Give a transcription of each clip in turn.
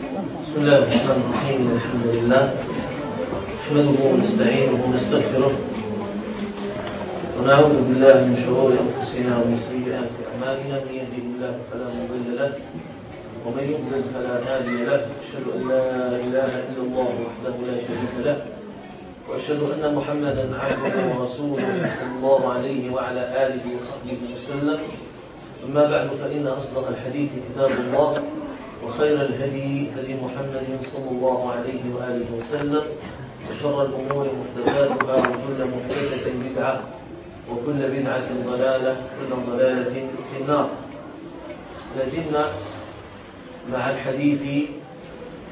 بسم الله الرحمن الرحيم الحمد لله نحمده ونستعينه ونستغفره ونعوذ بالله من شرور أنفسنا ومن سيئات أعمالنا من يهده الله فلا مضل له ومن يضلل فلا هادي له أشهد أن لا إله إلا الله وحده لا شريك له وأشهد أن محمدا عبده ورسوله صلى الله عليه وعلى آله وصحبه وسلم. أما بعد فإن أصدق الحديث كتاب الله وخير الهدي هدي محمد صلى الله عليه وآله وسلم وشر الأمور محدثاتها وكل محدثة بدعة وكل بدعة ضلالة وكل ضلالة في النار. لازلنا مع الحديث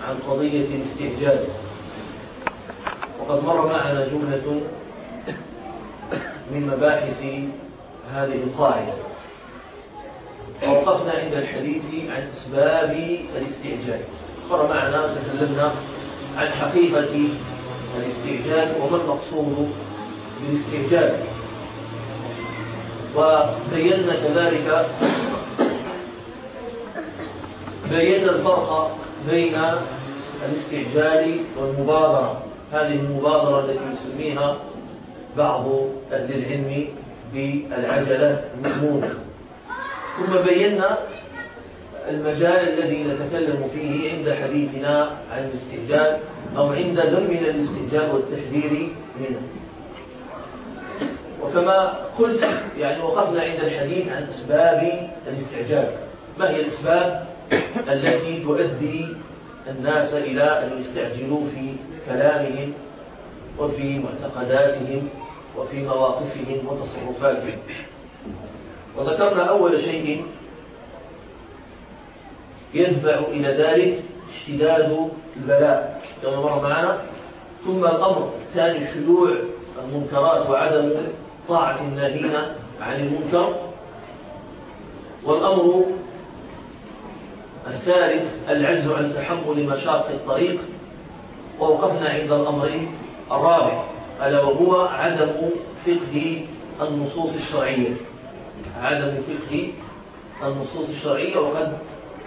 عن قضية الاستعجال وقد مر معنا جملة من مباحث هذه القاعدة. ووقفنا عند الحديث عن أسباب الاستعجال. مر معنا تكلمنا عن حقيقة الاستعجال وما المقصود بالاستعجال. وبينا كذلك بينا الفرق بين الاستعجال والمبادرة. هذه المبادرة التي يسميها بعض أهل العلم بالعجلة المذمومة ثم بينا المجال الذي نتكلم فيه عند حديثنا عن الاستعجال أو عند ذمنا الاستعجال والتحذير منه. وكما قلت يعني وقفنا عند الحديث عن أسباب الاستعجال. ما هي الأسباب؟ التي تؤدي الناس إلى أن يستعجلوا في كلامهم وفي معتقداتهم وفي مواقفهم وتصرفاتهم. وذكرنا أول شيء يدفع إلى ذلك اشتداد البلاء. كما مر معنا. ثم الأمر الثاني شيوع المنكرات وعدم طاعة الناهين عن المنكر. والأمر الثالث العجز عن تحمل مشاق الطريق. ووقفنا عند الأمر الرابع ألا وهو عدم فقه النصوص الشرعية. عدم فقه النصوص الشرعية وقد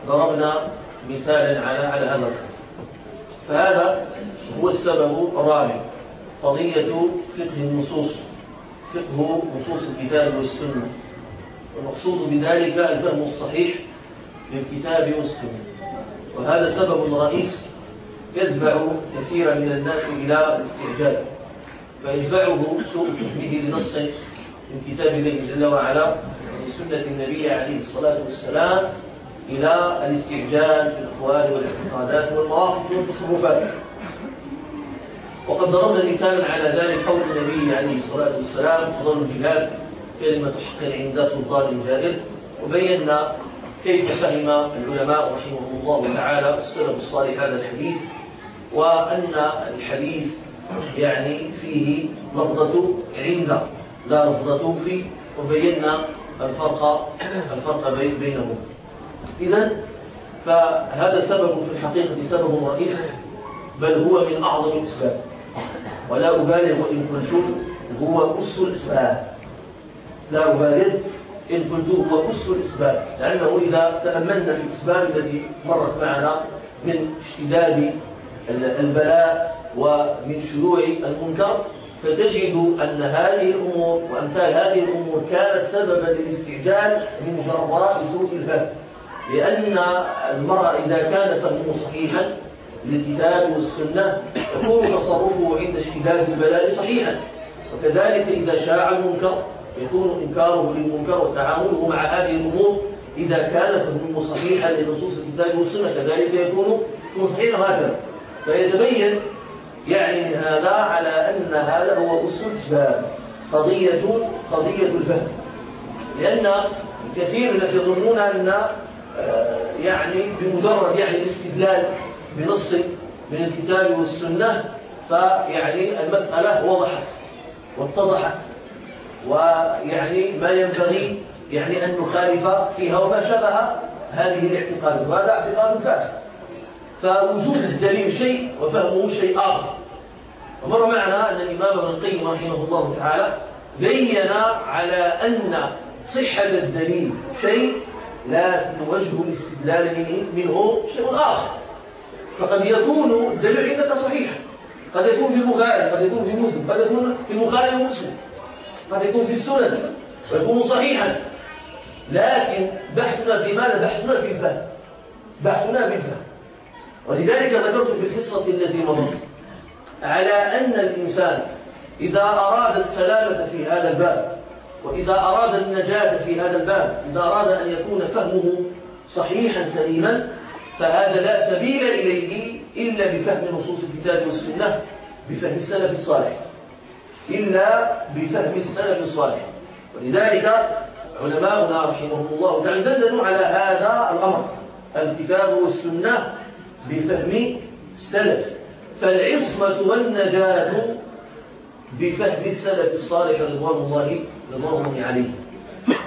ضربنا مثالا على على هذا فهذا هو السبب الرابع قضية فقه النصوص فقه نصوص الكتاب والسنة. والمقصود بذلك الفهم الصحيح للكتاب والسنة. وهذا سبب رئيس يدفع كثيرا من الناس إلى الاستعجال فيدفعه سوء فهمه لنص من كتاب الله جل وعلا سنة النبي عليه الصلاة والسلام إلى الاستعجال في الأقوال والاعتقادات والمواقف والتصرفات وقد ضربنا مثالا على ذلك قول النبي عليه الصلاة والسلام فضل الجهاد كلمة حق عند سلطان جائر وبينا كيف فهم العلماء رحمهم الله تعالى السلف الصالح هذا الحديث وأن الحديث يعني فيه لفظة عند لا لفظة في وبينا الفرق الفرق بينهم. إذا فهذا سبب في الحقيقة سبب رئيس بل هو من أعظم الأسباب. ولا أبالغ وإن قلت هو أس الأسباب. لا أبالغ إن قلت هو أس الأسباب. لأنه إذا تأملنا في الأسباب التي مرت معنا من اشتداد البلاء ومن شيوع المنكر فتجد أن هذه الأمور وأمثال هذه الأمور كانت سببا للاستعجال من جراء سوء الفهم. لأن المرأة إذا كان فهمه صحيحا للكتاب والسنة يكون تصرفه عند اشتداد البلاء صحيحا. وكذلك إذا شاع المنكر يكون إنكاره للمنكر وتعامله مع هذه الأمور إذا كان فهمه صحيحا لنصوص الكتاب والسنة كذلك يكون صحيحا هكذا. فيتبين يعني هذا على أن هذا هو أصول الأسباب قضية قضية الفهم. لأن كثير الناس يظنون أن آه، يعني بمجرد يعني الاستدلال بنص من الكتاب والسنة فيعني المسألة وضحت واتضحت. ويعني ما ينبغي يعني أن نخالف فيها وما شبه هذه الاعتقادات وهذا اعتقاد فاسد. فوجود الدليل شيء وفهمه شيء آخر. ومر معنا أن الإمام ابن القيم رحمه الله تعالى بين على أن صحة الدليل شيء لا وجه الاستدلال منه شيء آخر. فقد يكون الدليل عندك صحيحا قد يكون في البخاري قد يكون في مسلم قد يكون في البخاري ومسلم. قد يكون في السنن ويكون صحيحا. لكن بحثنا في ماذا؟ بحثنا في الفهم. بحثنا في الفهم. ولذلك ذكرت في القصة التي مضت على أن الإنسان إذا أراد السلامة في هذا الباب وإذا أراد النجاة في هذا الباب إذا أراد أن يكون فهمه صحيحا سليما فهذا لا سبيل إليه إلا بفهم نصوص الكتاب والسنة بفهم السلف الصالح إلا بفهم السلف الصالح. ولذلك علماؤنا رحمهم الله تعالى على هذا الأمر الكتاب والسنة بفهم السلف فالعصمة والنجاة بفهم السلف الصالح رضوان الله رضوان الله عليه.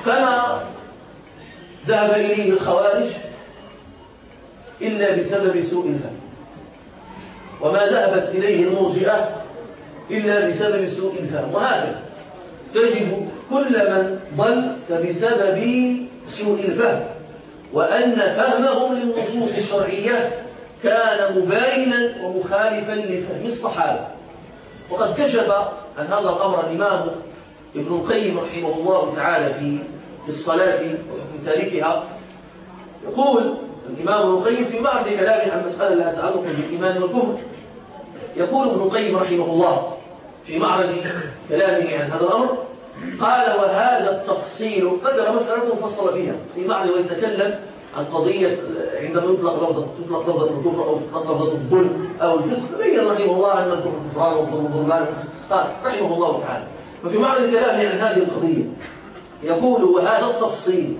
فما ذهب إليه الخوارج إلا بسبب سوء الفهم. وما ذهبت إليه المرجئة إلا بسبب سوء الفهم. وهكذا تجد كل من ضل فبسبب سوء الفهم وأن فهمهم للنصوص الشرعية كان مباينا ومخالفا لفهم الصحابة. وقد كشف عن هذا الأمر الإمام ابن القيم رحمه الله تعالى في الصلاة وفي تاريخها. يقول الإمام ابن القيم في بعض كلامه عن مسألة لها تعلق بالإيمان والكفر. يقول ابن القيم رحمه الله في معرض كلامه عن هذا الأمر قال وهذا التفصيل ذكر مسألة مفصلة فيها في معرض ويتكلم عن قضية عندما يطلق لفظة تطلق لفظة الكفر أو تطلق لفظة الظلم أو الفسق بين رحمه الله أن الكفر كفران والظلم ظلمان قال رحمه الله تعالى. وفي معرض كلامه عن هذه القضية يقول وهذا التفصيل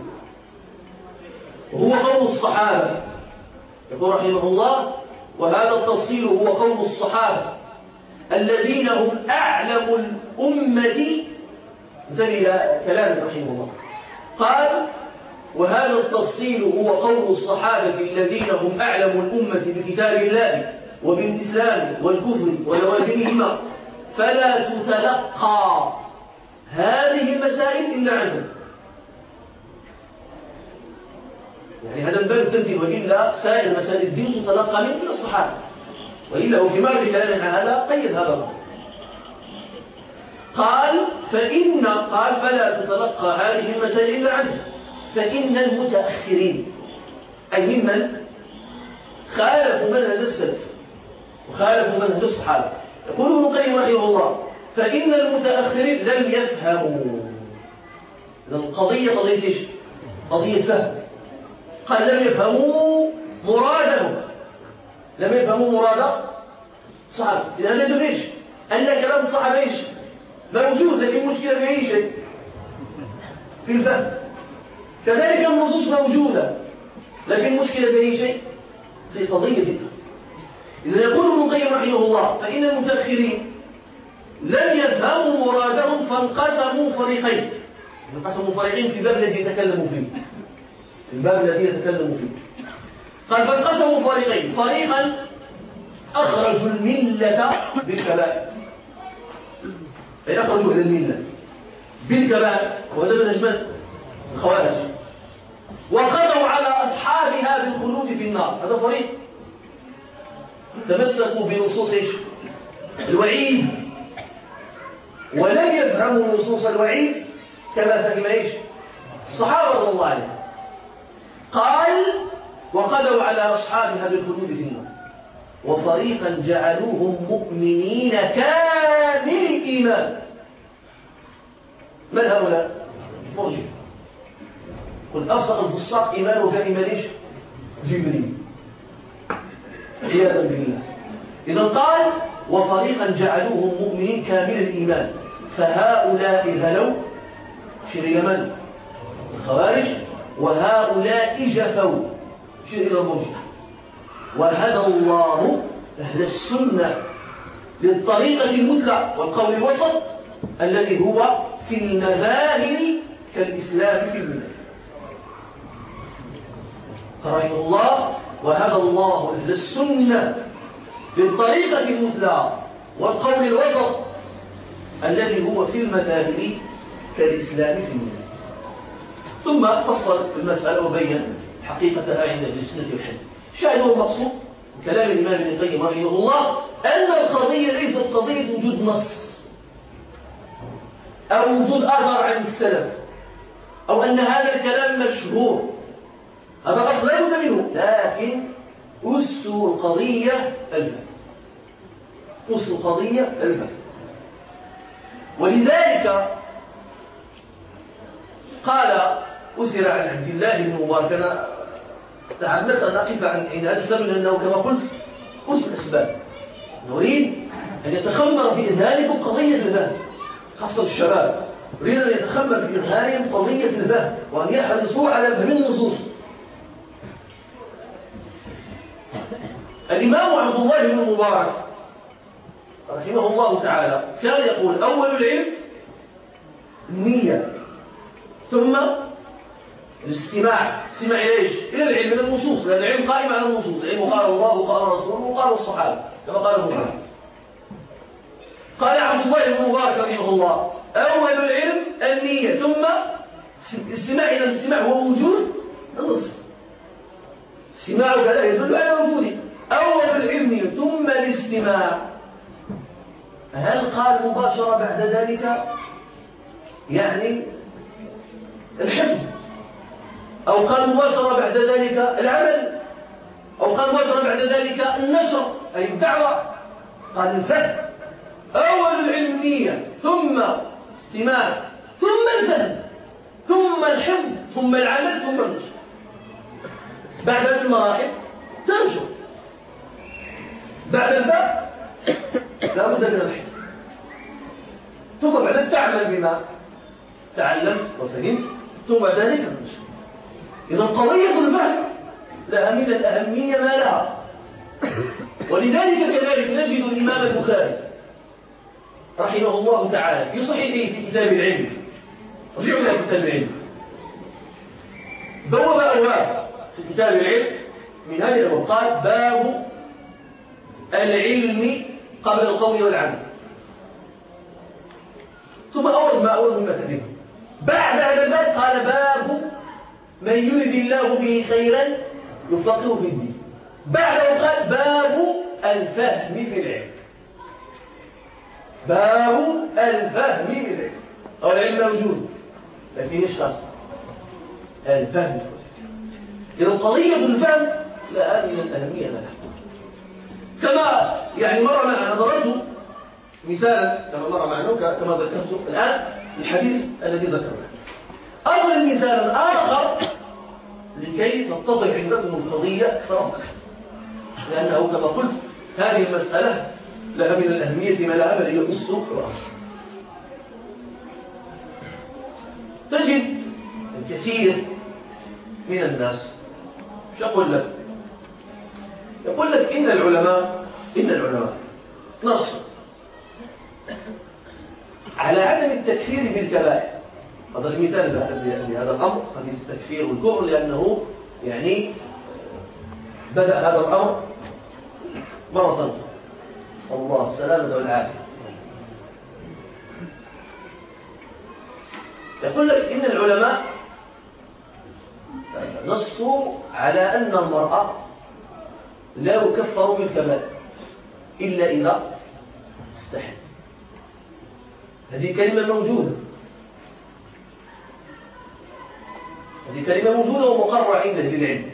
هو قول الصحابة. يقول رحمه الله وهذا التفصيل هو قول الصحابة الذين هم أعلم الأمة. انتبه كلام رحمه الله. قال وهذا التفصيل هو قول الصحابة الذين هم أعلم الأمة بكتاب الله وبالإسلام والكفر ولوازمهما فلا تتلقى هذه المسائل إلا عنهم. يعني هذا الباب التنزيل وإلا سائر مسائل الدين تتلقى من الصحابة. وإلا هو في مال كلام عن هذا قيد هذا الأمر. قال فإن قال فلا تتلقى هذه المسائل إلا عنه فإن المتأخرين أي ممن خالفوا منهج السلف وخالفوا منهج الصحابة. يقول ابن القيم رحمه الله فإن المتأخرين لم يفهموا. القضية قضية إيش؟ قضية فهم. قال لم يفهموا مراده. لم يفهموا مراد صعب إذا نجد إيش؟ أن كلام الصحابة إيش؟ موجود لكن مشكلة في أي شيء في الفهم. كذلك النصوص موجودة لكن المشكلة في أي شيء؟ في قضية الفهم إذا يقول ابن القيم رحمه الله فإن المتأخرين لم يفهموا مرادهم فانقسموا فريقين. انقسموا فريقين في الباب الذي يتكلموا فيه. في الباب الذي يتكلموا فيه. قال فانقسموا فريقين. فريقا أخرجوا الملة بالكبائر. أي أخرجوا إلى الملة بالكبائر. وهذا من أجمال الخوارج. وقضوا على أصحابها بالخلود في النار. هذا فريق تمسكوا بنصوص الوعيد. ولم يفهموا نصوص الوعيد كما فهم إيش؟ الصحابة رضي الله عنهم. قال وقدوا على أصحابها بالخلود في النار. وفريقا جعلوهم مؤمنين كامل الإيمان. من هؤلاء مرجع. قل اصدق الفساق ايمانه كايمان إيش؟ جبريل. عياذا بالله. إذا قال وفريقا جعلوهم مؤمنين كامل الإيمان. فهؤلاء هلوا إلى من؟ الخوارج. وهؤلاء جفوا. إلى المرجع وهدى الله أهل السنة للطريقة المثلى والقول الوسط الذي هو في المذاهب كالإسلام في المذاهب. رحمه الله وهدى الله أهل السنة بالطريقة المثلى والقول الوسط الذي هو في المذاهب كالإسلام في المذاهب ثم فصل المسألة وبين حقيقتها عند السنة والحديث. شاهد المقصود كلام الإمام ابن القيم رحمه الله أن القضية ليست قضية وجود نص أو وجود أثر عن السلف أو أن هذا الكلام مشهور. هذا الأصل لا بد منه. لكن أس القضية الفهم أس القضية الفهم ولذلك قال أسر عن عبد الله بن مبارك. أنا تعمدت أن أقف عن هذا السبب لأنه كما قلت أس الأسباب. نريد أن يتخمر في إذهانكم قضية الفهم خاصة الشباب. يريد أن يتخمر في إذهانهم قضية الفهم وأن يحرصوا على فهم النصوص. الإمام عبد الله بن المبارك رحمه الله تعالى كان يقول أول العلم النية ثم الاستماع. استماع إلى العلم من النصوص لأن العلم قائم على النصوص. العلم قال الله وقال رسوله وقال الصحابة كما قال ابن قال عبد الله بن مبارك رحمه الله أول العلم النية ثم الاستماع إلى الاستماع هو وجود النص. استماع كذا يدل على وجوده. أول العلم ثم الاستماع. هل قال مباشرة بعد ذلك؟ يعني الحفظ. أو قال مباشرة بعد ذلك العمل. أو قال مباشرة بعد ذلك النشر أي الدعوة. قال الفهم أول العلمية ثم استماع ثم الفهم ثم الحفظ ثم العمل ثم النشر. بعد هذه المراحل تنشر. بعد الفهم لا بد من الحفظ. ثم بعد تعمل بما تعلمت وفهمت ثم ذلك النشر إذا قضية الفهم لها من الأهمية ما لها. ولذلك كذلك نجد الإمام البخاري رحمه الله تعالى في صحيحه في كتاب العلم رجعوا إلى كتاب العلم. بوب أبواب في كتاب العلم من هذه الأبواب باب العلم قبل القول والعمل. ثم أورد ما أورد مما تدريب بعد هذا الباب قال باب من يرد الله به خيرا يفقهه في الدين. بعده قال باب الفهم في العلم. باب الفهم في العلم. أو العلم موجود لكن إيش خاص؟ الفهم. إذا قضية الفهم لا من الأهمية لها. كما يعني مر معنا ضربت مثالا كما مر معنا كما ذكرت الآن الحديث الذي ذكرناه. أضرب مثالا آخر لكي تتضح عندكم القضية أكثر وأكثر لأنه كما قلت هذه المسألة لها من الأهمية ما لها بل يمس رأسه تجد الكثير من الناس مش أقول لك يقول لك إن العلماء إن العلماء نص على عدم التكفير بالكبائر. هذا المثال لهذا الأمر. حديث التكفير والكفر لأنه يعني بدأ هذا الأمر مرة الله السلامة والعافية. يقول لك إن العلماء نصوا على أن المرأة لا يكفر بالكبائر إلا إذا استحل. هذه كلمة موجودة. هذه كلمة موجودة ومقررة عند أهل العلم.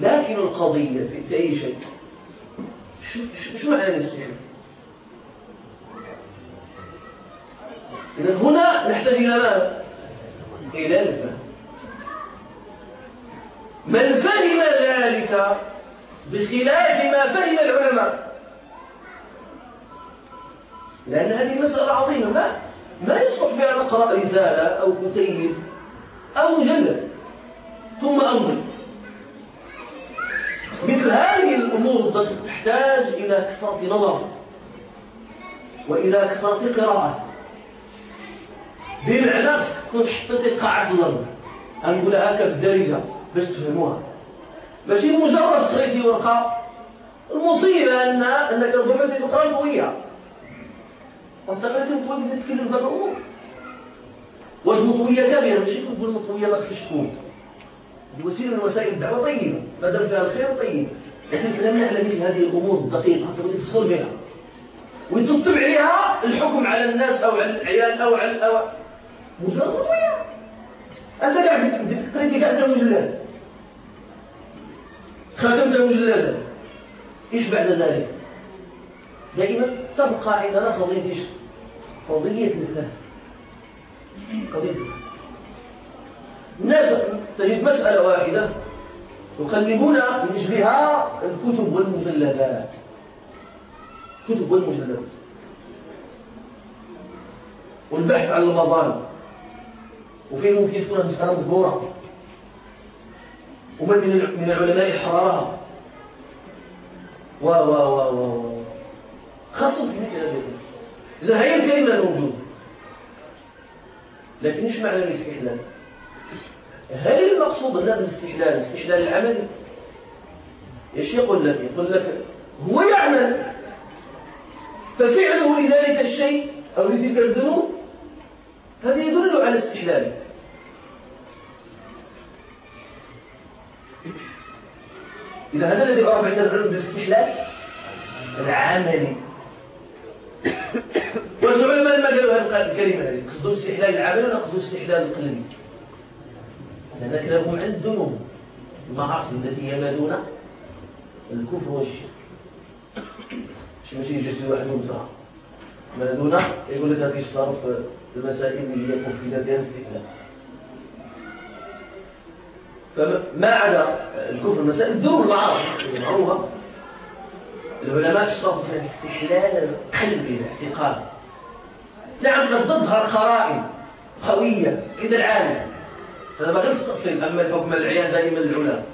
لكن القضية في أي شيء؟ شو معنى الاستحلال إذا هنا نحتاج إلى ماذا؟ إلى الفهم من فهم ذلك بخلاف ما فهم العلماء. لأن هذه مسألة عظيمة. ما ما يصلح بها نقرأ رسالة أو كتيب أو مجلد ثم أمر مثل هذه الأمور تحتاج إلى كثرة نظر وإلى كثرة قراءة. بمعنى تكون حطيتي قاعة الأرض نقول هكا بالدارجة باش تفهموها ماشي مجرد قريتي ورقة. المصيبة أن أنك ربما تقرأ القوية. وأنت قريتي مطوية تتكلم بهذا الأمور. واش مطوية كاملة ماشي تقول مطوية ما خصش تكون. وسيلة من وسائل الدعوة. طيبه ما دام فيها الخير طيب. لكن لم نعلم مثل هذه الأمور الدقيقة تبغي تفصل بها. وتطبع عليها الحكم على الناس أو على العيال أو على أو مجرد رؤيه أنت قاعد تقريبا قاعد مجلد خدمت مجلدا إيش بعد ذلك؟ دائما تبقى عندنا قضية إيش؟ قضية الفهم الفهم الناس تجد مسألة واحدة يقلبون من أجلها الكتب والمجلدات. الكتب والمجلدات. والبحث عن المظالم. وفين ممكن تكون المسألة مذكورة ومن من العلماء حررها و و و و خاصة في مثل هذه إذا هي الكلمة الموجودة لكن إيش معنى الاستحلال؟ هل المقصود هذا الاستحلال استحلال العمل؟ إيش يقول لك؟ يقول لك هو يعمل ففعله لذلك الشيء أو لتلك الذنوب هذا يدل على استحلاله إذا هذا الذي عرف عندنا العلم بالاستحلال العملي والعلماء ما قالوا هذه الكلمة هذه قصدوا استحلال العمل ولا قصدوا استحلال القلبي لأن كلامهم عن الذنوب المعاصي التي هي ما دون الكفر والشرك. مش ماشي يجلس واحد ومسرع ما دون يقول لك هذه في المسائل اللي يكون في ذاتها استحلال فما عدا الكفر المسائل الذنوب المعاصي المعروفة العلماء اشترطوا في استحلال القلب الاعتقاد نعم قد تظهر قرائن قوية عند العالم. هذا ما غير أما الحكم العيان دائما العلماء.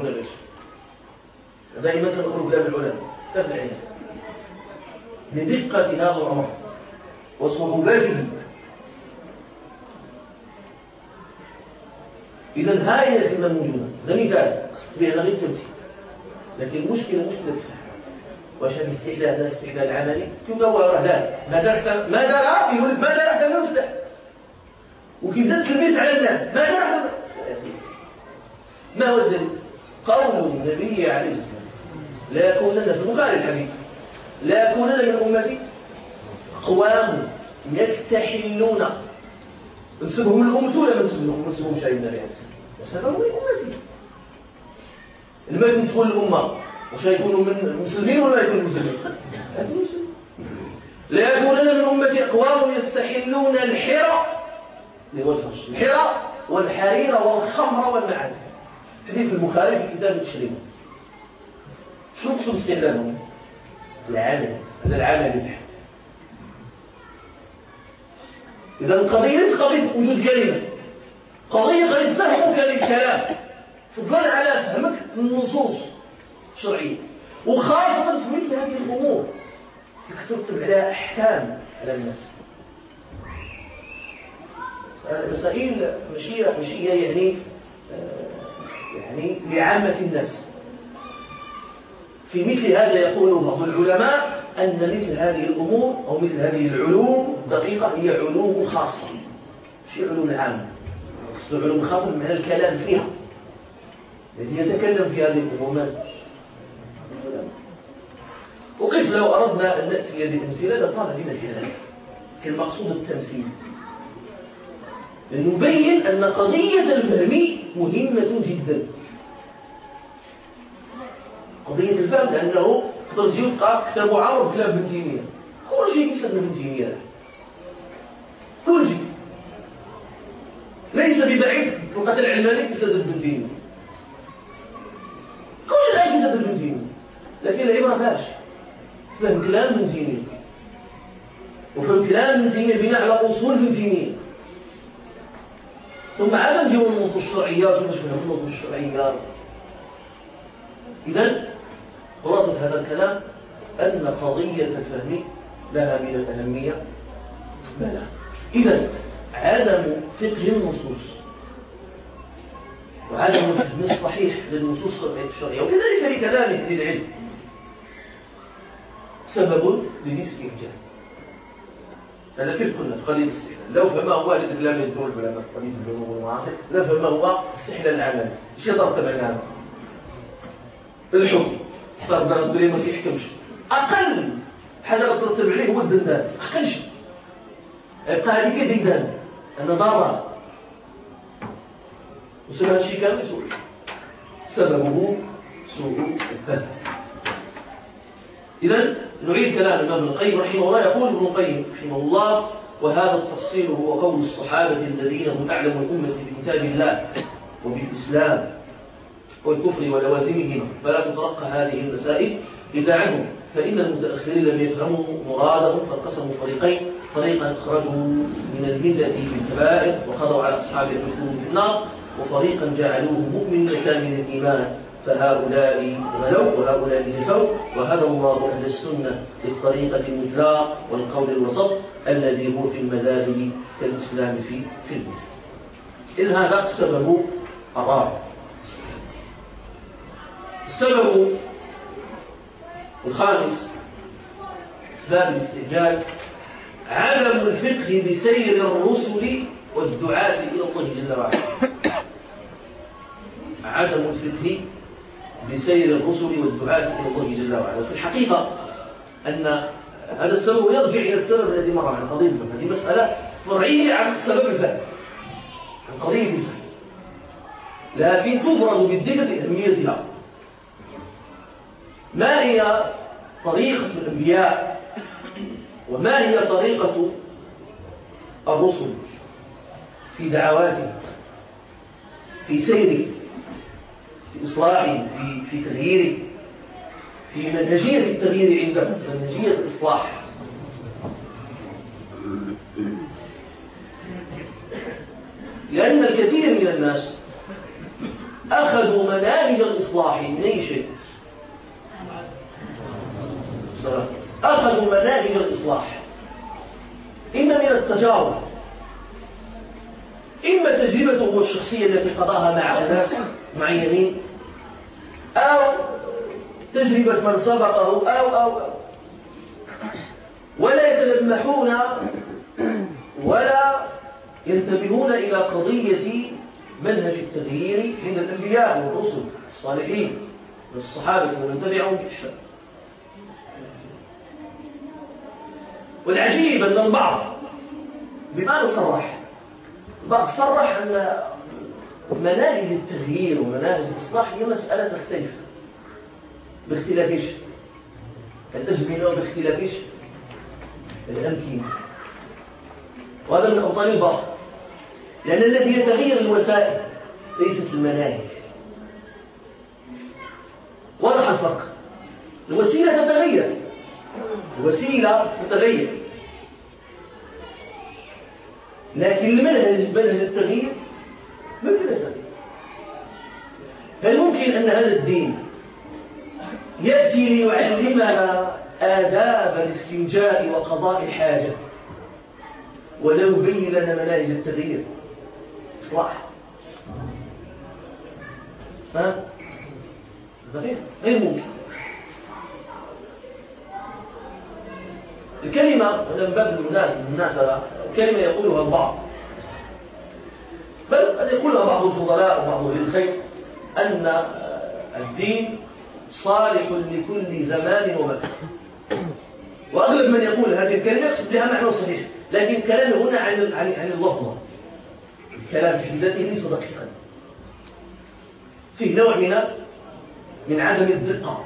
هنا ليش دائما نقول كلام العلماء. كتاب العيان لدقة هذا الأمر وصعوبته إذا هاي الأسئلة موجودة ده مثال. بأن غير تمثيل لكن المشكلة مشكلة فهم هذا الاستحلال هذا الاستحلال العملي. تدور لا. ما درت ما درى يقول لك ما درت لا يفتح. وكيف تلبس على الناس. ما درت ما هو الدليل قول النبي عليه الصلاة والسلام. لا يكونن في البخاري الحديث. لا يكونن من أمتي. أقوام يستحلون. نسبهم الأمة ولا ما نسبهم ما نسبهم شيء النبي عليه الصلاه والسلام من امتي لما ينسبون الامه وش يكونوا من مسلمين ولا يكونوا مسلمين؟ لا يكونن من أمتي أقوام يستحلون الحرى والفرش الحرى والحرير والخمر والمعازف حديث البخاري في كتاب التشريع. شو تقصد استحلالهم العمل هذا العمل إذا القضية ليست قضية وجود كلمة. قضية فهمك للكلام. فضلا على فهمك النصوص شرعية وخاصة في مثل هذه الأمور. ترتب عليها أحكام على الناس. مسائل مشيئة مشيئة يعني آه، يعني لعامة الناس. في مثل هذا يقول بعض العلماء أن مثل هذه الأمور أو مثل هذه العلوم دقيقة هي علوم خاصة. مش علوم عامة العلوم الخاصة بمعنى الكلام فيها. الذي يتكلم في هذه الأمور وقف لو أردنا أن نأتي بأمثلة لطال بنا ذلك. المقصود التمثيل. لنبين أن قضية الفهم مهمة جدا. قضية الفهم لأنه قدر تجي وتقع كتاب عرض كلام ابن تيمية كل شيء يستخدم ابن تيمية كل شيء. ليس ببعيد القتل العلماني ابن تيمية كل شيء يستخدم ابن تيمية لكن العبرة فاش. فهم كلام ابن تيمية وفهم كلام ابن تيمية بناء على أصول ابن تيمية ثم عاد نجيو النصوص الشرعيات ومش فهم النصوص الشرعيات إذا خلاصة هذا الكلام أن قضية الفهم لها من الأهمية. بلى. إذا عدم فقه النصوص. وعدم الفهم الصحيح للنصوص الشرعية. وكذلك لكلام أهل العلم. سبب لنسك الجهل. هذا كيف قلنا قليل الاستعداد لو فما هو الإدلام يدور العلماء قضية البلوغ والمعاصي لو فما هو استحلال العمل. إيش على هذا الحكم. صار الدليل ما كيحكمش أقل حاجة ترتب عليه هو الدندان. أقل شيء. يبقى هذه كدندان. أنا ضارة وسبب هذا الشيء كان مسؤول سببه سوء الفهم. إذا نعيد كلام الإمام ابن القيم رحمه الله. يقول ابن القيم رحمه الله وهذا التفصيل هو قول الصحابة الذين هم أعلم الأمة بكتاب الله وبالإسلام والكفر ولوازمهما فلا تترقى هذه المسائل إلا عنهم. فإن المتأخرين لم يفهموا مرادهم فانقسموا فريقين. فريقا أخرجوا من الملة بالكبائر وخضعوا على أصحاب الحكم في النار وفريقا جعلوه مؤمنا كامل الإيمان. فهؤلاء غلوا وهؤلاء جفوا وهدى الله أهل السنة للطريقة المثلاق والقول الوسط الذي هو في المذاهب كالإسلام في في المثل إذ هذا السبب الرابع السبب الخامس أسباب الاستعجال عدم الفقه بسير الرسل والدعاة إلى الله جل وعلا. عدم الفقه بسير الرسل والدعاة إلى الله جل وعلا. في الحقيقة أن هذا السبب يرجع إلى السبب الذي مر عن قضية الفهم هذه مسألة فرعية عن سبب الفهم عن قضية الفهم لكن تفرض بالذكر لأهميتها ما هي طريقة الأنبياء وما هي طريقة الرسل في دعواتهم في سيره في إصلاحه في, في تغييره في منهجية التغيير عندهم منهجية الإصلاح. لأن الكثير من الناس أخذوا مناهج الإصلاح من أي شيء؟ أخذوا مناهج الإصلاح. إما من التجارب إما تجربته الشخصية التي قضاها مع أناس معينين أو تجربة من سبقه أو أو أو. ولا يتلمحون ولا ينتبهون إلى قضية منهج التغيير عند الأنبياء والرسل الصالحين والصحابة ومن تبعهم بإحسان والعجيب أن البعض بماذا صرح البعض صرح أن مناهج التغيير ومناهج الإصلاح هي مسألة تختلف باختلاف إيش؟ الأزمنة باختلاف إيش؟ الأمكنة وهذا من أوطان الباطل لأن الذي يتغير الوسائل ليست المناهج. واضح الفرق. الوسيلة تتغير. الوسيلة تتغير لكن المنهج منهج التغيير ما هل ممكن أن هذا الدين يأتي ليعلمنا آداب الاستنجاء وقضاء الحاجة ولو بين لنا مناهج التغيير؟ إصلاح ها؟ غير ممكن. الكلمة هذا من باب المناسبة الكلمة يقولها البعض. بل قد يقولها بعض الفضلاء وبعض أهل الخير أن الدين صالح لكل زمان ومكان. وأغلب من يقول هذه الكلمة يقصد بها معنى صحيح لكن كلامه هنا عن عن عن اللفظة الكلام في ذاته ليس دقيقا. فيه نوع من من عدم الدقة.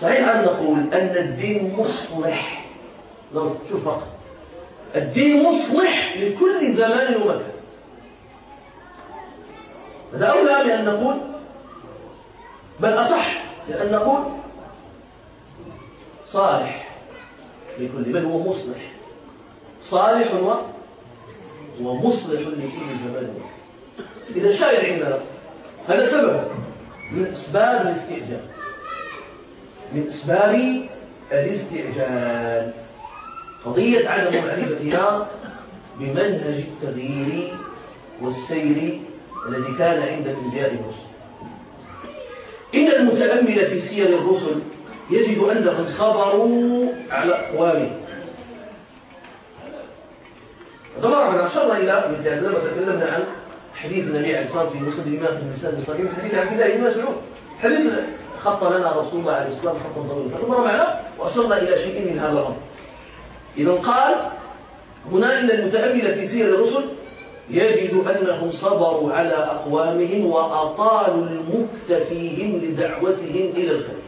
صحيح أن نقول أن الدين مصلح. شوف فقط. الدين مصلح لكل زمان ومكان. هذا أولى بأن نقول بل أصح لأن نقول صالح لكل بل هو مصلح. صالح و ومصلح لكل زمان إذا شايع عندنا هذا سبب من أسباب الاستعجال. من أسباب الاستعجال. قضية عدم معرفتنا بمنهج التغيير والسير الذي كان عند انبياء الرسل. إن المتأمل في سير الرسل يجد أنهم صبروا على أقوالهم. ضربنا أشرنا إلى مثل لما تكلمنا عن حديث النبي عليه الصلاة والسلام في مسند الإمام في المسند الصحيح حديث عبد الله بن مسعود. حديث خط لنا رسول الله عليه الصلاة والسلام خطا طويلا فأمر معنا وأصلنا إلى شيء من هذا الأمر. إذا قال هنا إن المتأمل في سير الرسل يجد أنهم صبروا على أقوامهم وأطالوا المكث فيهم لدعوتهم إلى الخير.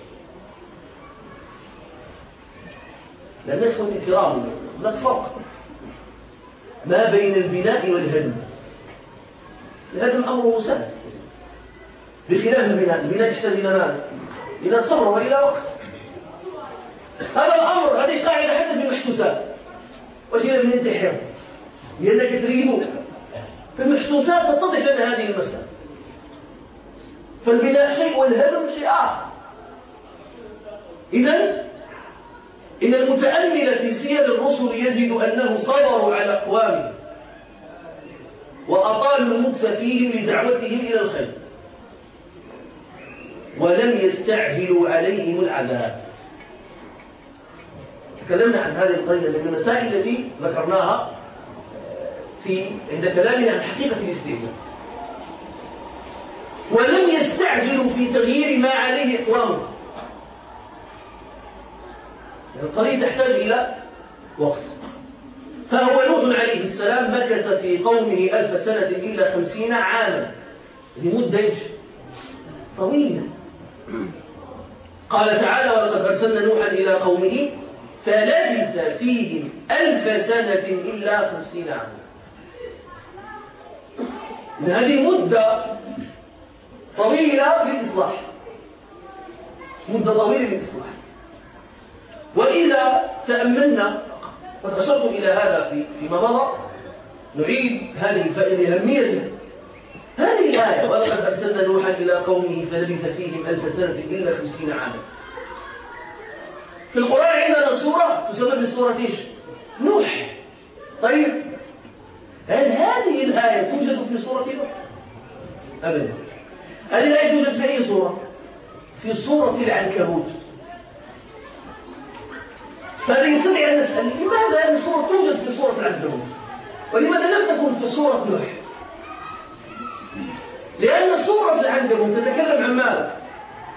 لأن إخوة الكرام هناك فرق ما بين البناء والهدم. الهدم أمره سهل. بخلاف البناء البناء يحتاج إلى ماذا؟ إلى صبر وإلى وقت. هذا الأمر هذه قاعدة حتى في المحسوسات وجينا بننتحر لأنك تريد في المحسوسات تتضح لنا هذه المسألة. فالبناء شيء والهدم شيء آخر. إذا إن المتأمل في سير الرسل يجد أنه صبروا على أقوامهم وأطالوا المكث فيهم لدعوتهم إلى الخير. ولم يستعجلوا عليهم العذاب. تكلمنا عن هذه القضية لأن المسائل التي ذكرناها في عند كلامنا عن حقيقة الاستهزاء. ولم يستعجلوا في تغيير ما عليه إقوامه القضية تحتاج إلى وقت. فهو نوح عليه السلام مكث في قومه ألف سنة إلا خمسين عاما. لمدة طويلة. قال تعالى ولقد أرسلنا نوحا إلى قومه فلبث فيهم ألف سنة إلا خمسين عاما هذه مدة طويلة للإصلاح. مدة طويلة للإصلاح. وإذا تأملنا قد أشرت إلى هذا في فيما مضى نعيد هذه الفائدة لأهميتها هذه الآية ولقد أرسلنا نوحا إلى قومه فلبث فيهم ألف سنة إلا خمسين عاما في القرآن عندنا سورة تسمى بسورة إيش؟ نوح. طيب. هل هذه الآية توجد في سورة نوح؟ أبدا. هذه الآية توجد في أي سورة؟ في سورة العنكبوت. فهذا يستطيع أن نسأل لماذا هذه السورة توجد في سورة العنكبوت؟ ولماذا لم تكن في سورة نوح؟ لأن سورة العنكبوت تتكلم عن ماذا؟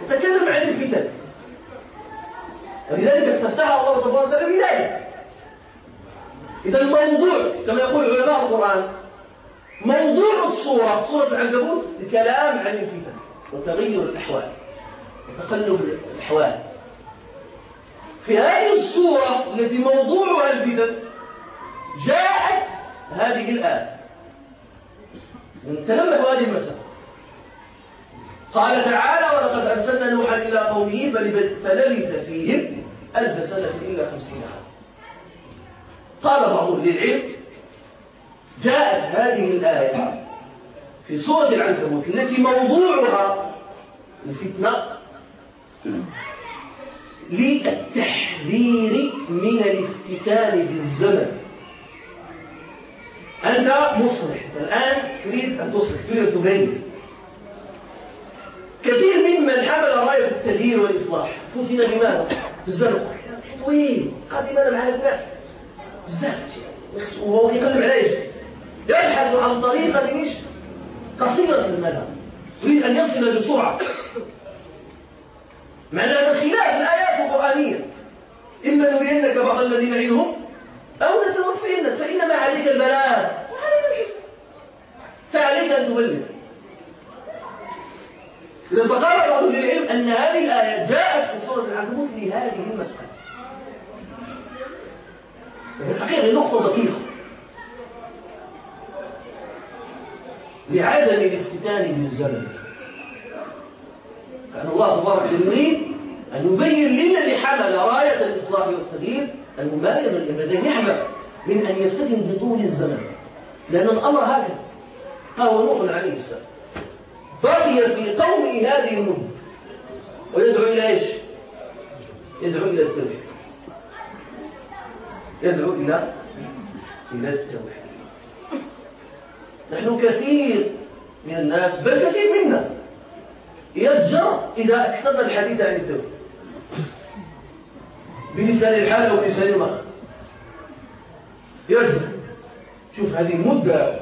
تتكلم عن الفتن. ولذلك استفتحها الله تبارك وتعالى بذلك إذا الموضوع كما يقول علماء القرآن موضوع الصورة صورة العنكبوت الكلام عن الفتن وتغير الأحوال وتقلب الأحوال. في هذه الصورة التي موضوعها الفتن جاءت هذه الآية. تنبهوا هذه المسألة. قال تعالى ولقد أرسلنا نوحا إلى قومه فلبث فيهم ألف سنة إلا خمسين عام. قال بعض أهل العلم جاءت هذه الآية في سورة العنكبوت التي موضوعها الفتنة للتحذير من الافتتان بالزمن. أنت مصلح. الآن تريد أن تصلح تريد أن تبين. كثير ممن حمل راية التغيير والإصلاح. فتن لماذا؟ بالزرق طويل. قادما مع الناس. بزاف وهو يقلب على إيش؟ يبحث عن طريقة إيش؟ قصيرة المدى. يريد أن يصل بسرعة. معنى هذا خلاف الآيات القرآنية. إما نرينك بعض الذين نعيدهم أو نتوفينك فإنما عليك البلاغ. وعليك الحسن فعليك أن تبلغ. فقال بعض العلم أن هذه الآية جاءت في سورة العنكبوت لهذه المسألة. في الحقيقة نقطة دقيقة. لعدم الافتتان بالزمن كان الله تبارك يريد أن يبين للذي حمل راية الإصلاح والتغيير المبالغة الذي يحذر من أن يفتتن بطول الزمن. لأن الأمر هكذا. هو نوح عليه السلام. بقي في قومه هذه المدة ويدعو إلى إيش؟ يدعو إلى التوحيد. يدعو إلى إلى التوحيد. نحن كثير من الناس بل كثير منا يتجر إذا أكثرنا الحديث عن التوحيد. بلسان الحال أو بلسان المرء يرجع شوف هذه المدة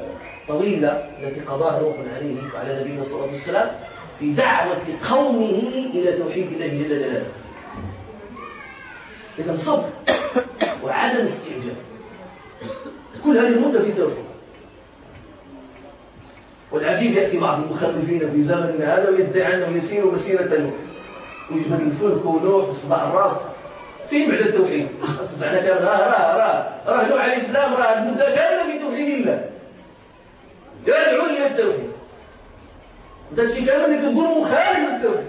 طويلة التي قضاها نوح عليه وعلى نبينا صلى الله عليه وسلم في دعوة قومه إلى توحيد الله جل جلاله. إذا صبر وعدم استعجال. كل هذه المدة في توحيد. والعجيب يأتي بعض المخرفين في زمننا هذا ويدعي أنه يسير مسيرة نوح. ويجبد الفلك ونوح وصداع الراس في بعد التوحيد. معنى كان راه راه راه راه نوح عليه السلام راه المدة كاملة في توحيد الله. يدعو إلى التوحيد. ده الشيء كامل اللي تقول مخالف للتوحيد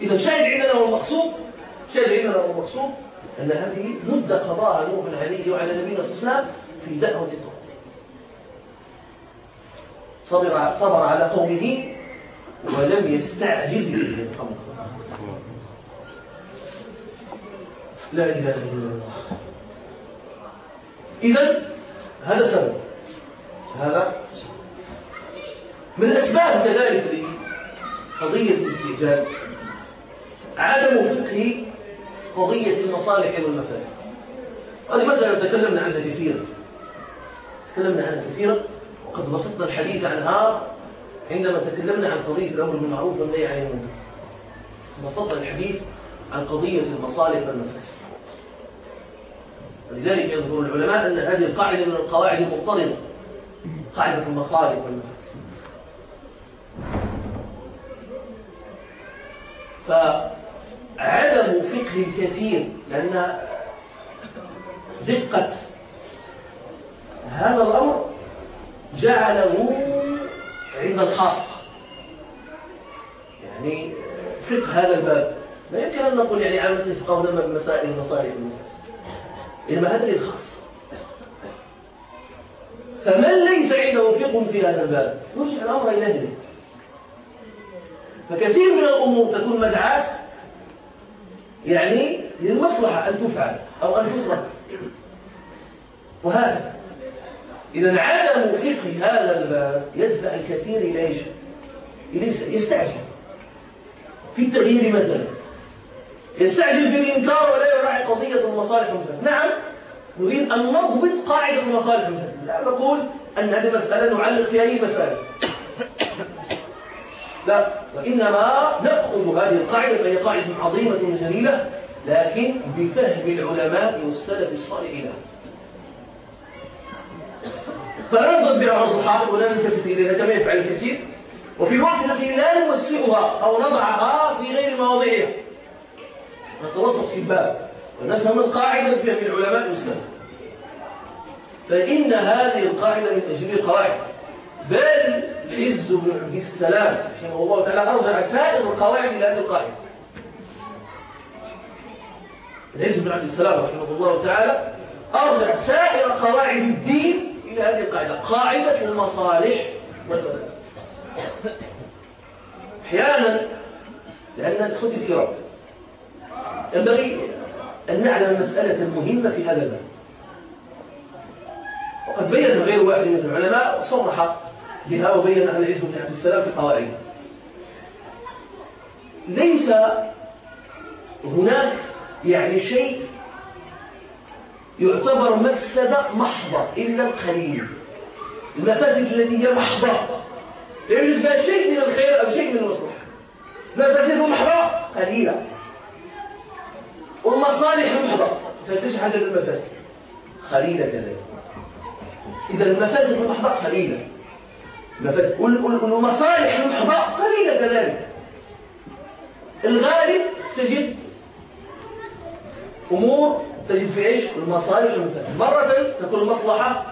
إذا شاهد عندنا هو المقصود شاهد عندنا هو المقصود أن هذه مدة قضاها نوح عليه وعلى نبينا صلى الله عليه وسلم في دعوة التوحيد. صبر صبر على قومه ولم يستعجل به لا إله إلا الله. إذا هذا سبب. هذا؟ من الأسباب كذلك لقضية الاستعجال عدم فقه قضية المصالح والمفاسد. هذه مسألة تكلمنا عنها كثيرا. تكلمنا عنها كثيرا. وقد بسطنا الحديث عنها عندما تكلمنا عن قضية الأمر بالمعروف والنهي عن المنكر. بسطنا الحديث عن قضية المصالح والمفاسد. ولذلك يذكر العلماء أن هذه القاعدة من القواعد المضطردة. قاعدة المصالح والمفاسد فعدم فقه الكثير لأن دقة هذا الأمر جعله عند الخاصة يعني فقه هذا الباب. لا يمكن أن نقول يعني على مثل فقه هنا مسائل المصالح والمفاسد إنما هذا للخاص. فمن ليس عنده فقه في هذا الباب؟ يرجع الأمر إلى أهله فكثير من الأمور تكون مدعاة يعني للمصلحة أن تفعل أو أن تترك. وهذا إذا عدم فقه هذا الباب يدفع الكثير إلى إيش؟ يستعجل. في التغيير مثلا. يستعجل في الإنكار ولا يراعي قضية المصالح والمفاسد نعم نريد أن نضبط قاعدة المصالح والمفاسد لا نقول أن هذه مسألة نعلق فيها أي مسألة. لا وإنما نأخذ هذه القاعدة فهي قاعدة عظيمة جليلة لكن بفهم العلماء والسلف الصالحين. فلا نضرب بها عرض الحائط ولا نلتفت إليها كما يفعل الكثير. وفي الوقت الذي لا نوسعها أو نضعها في غير مواضعها نتوسط في الباب ونفهم القاعدة في العلماء والسلف. فإن هذه القاعدة من أجل القواعد. بل العز بن عبد السلام رحمه الله تعالى أرجع سائر القواعد إلى هذه القاعدة. العز بن عبد السلام رحمه الله تعالى أرجع سائر قواعد الدين إلى هذه القاعدة. قاعدة المصالح والمدارس. أحيانا لأن خذ الكرام ينبغي أن نعلم المسألة المهمة في هذا الباب. وقد بين غير واحد من العلماء صرح بها وبين أهل العز بن عبد السلام في قواعده ليس هناك يعني شيء يعتبر مفسدة محضة إلا القليل. المفاسد التي هي محضة يوجد فيها شيء من الخير أو شيء من المصلحة. مفاسد محضة قليلة. والمصالح محضة حاجة المفاسد. قليلة كذلك. إذا المفاسد المحضة قليلة. والمصالح المحضة قليلة كذلك. الغالب تجد أمور تجد في إيش؟ المصالح المفاسد مرة تكون المصلحة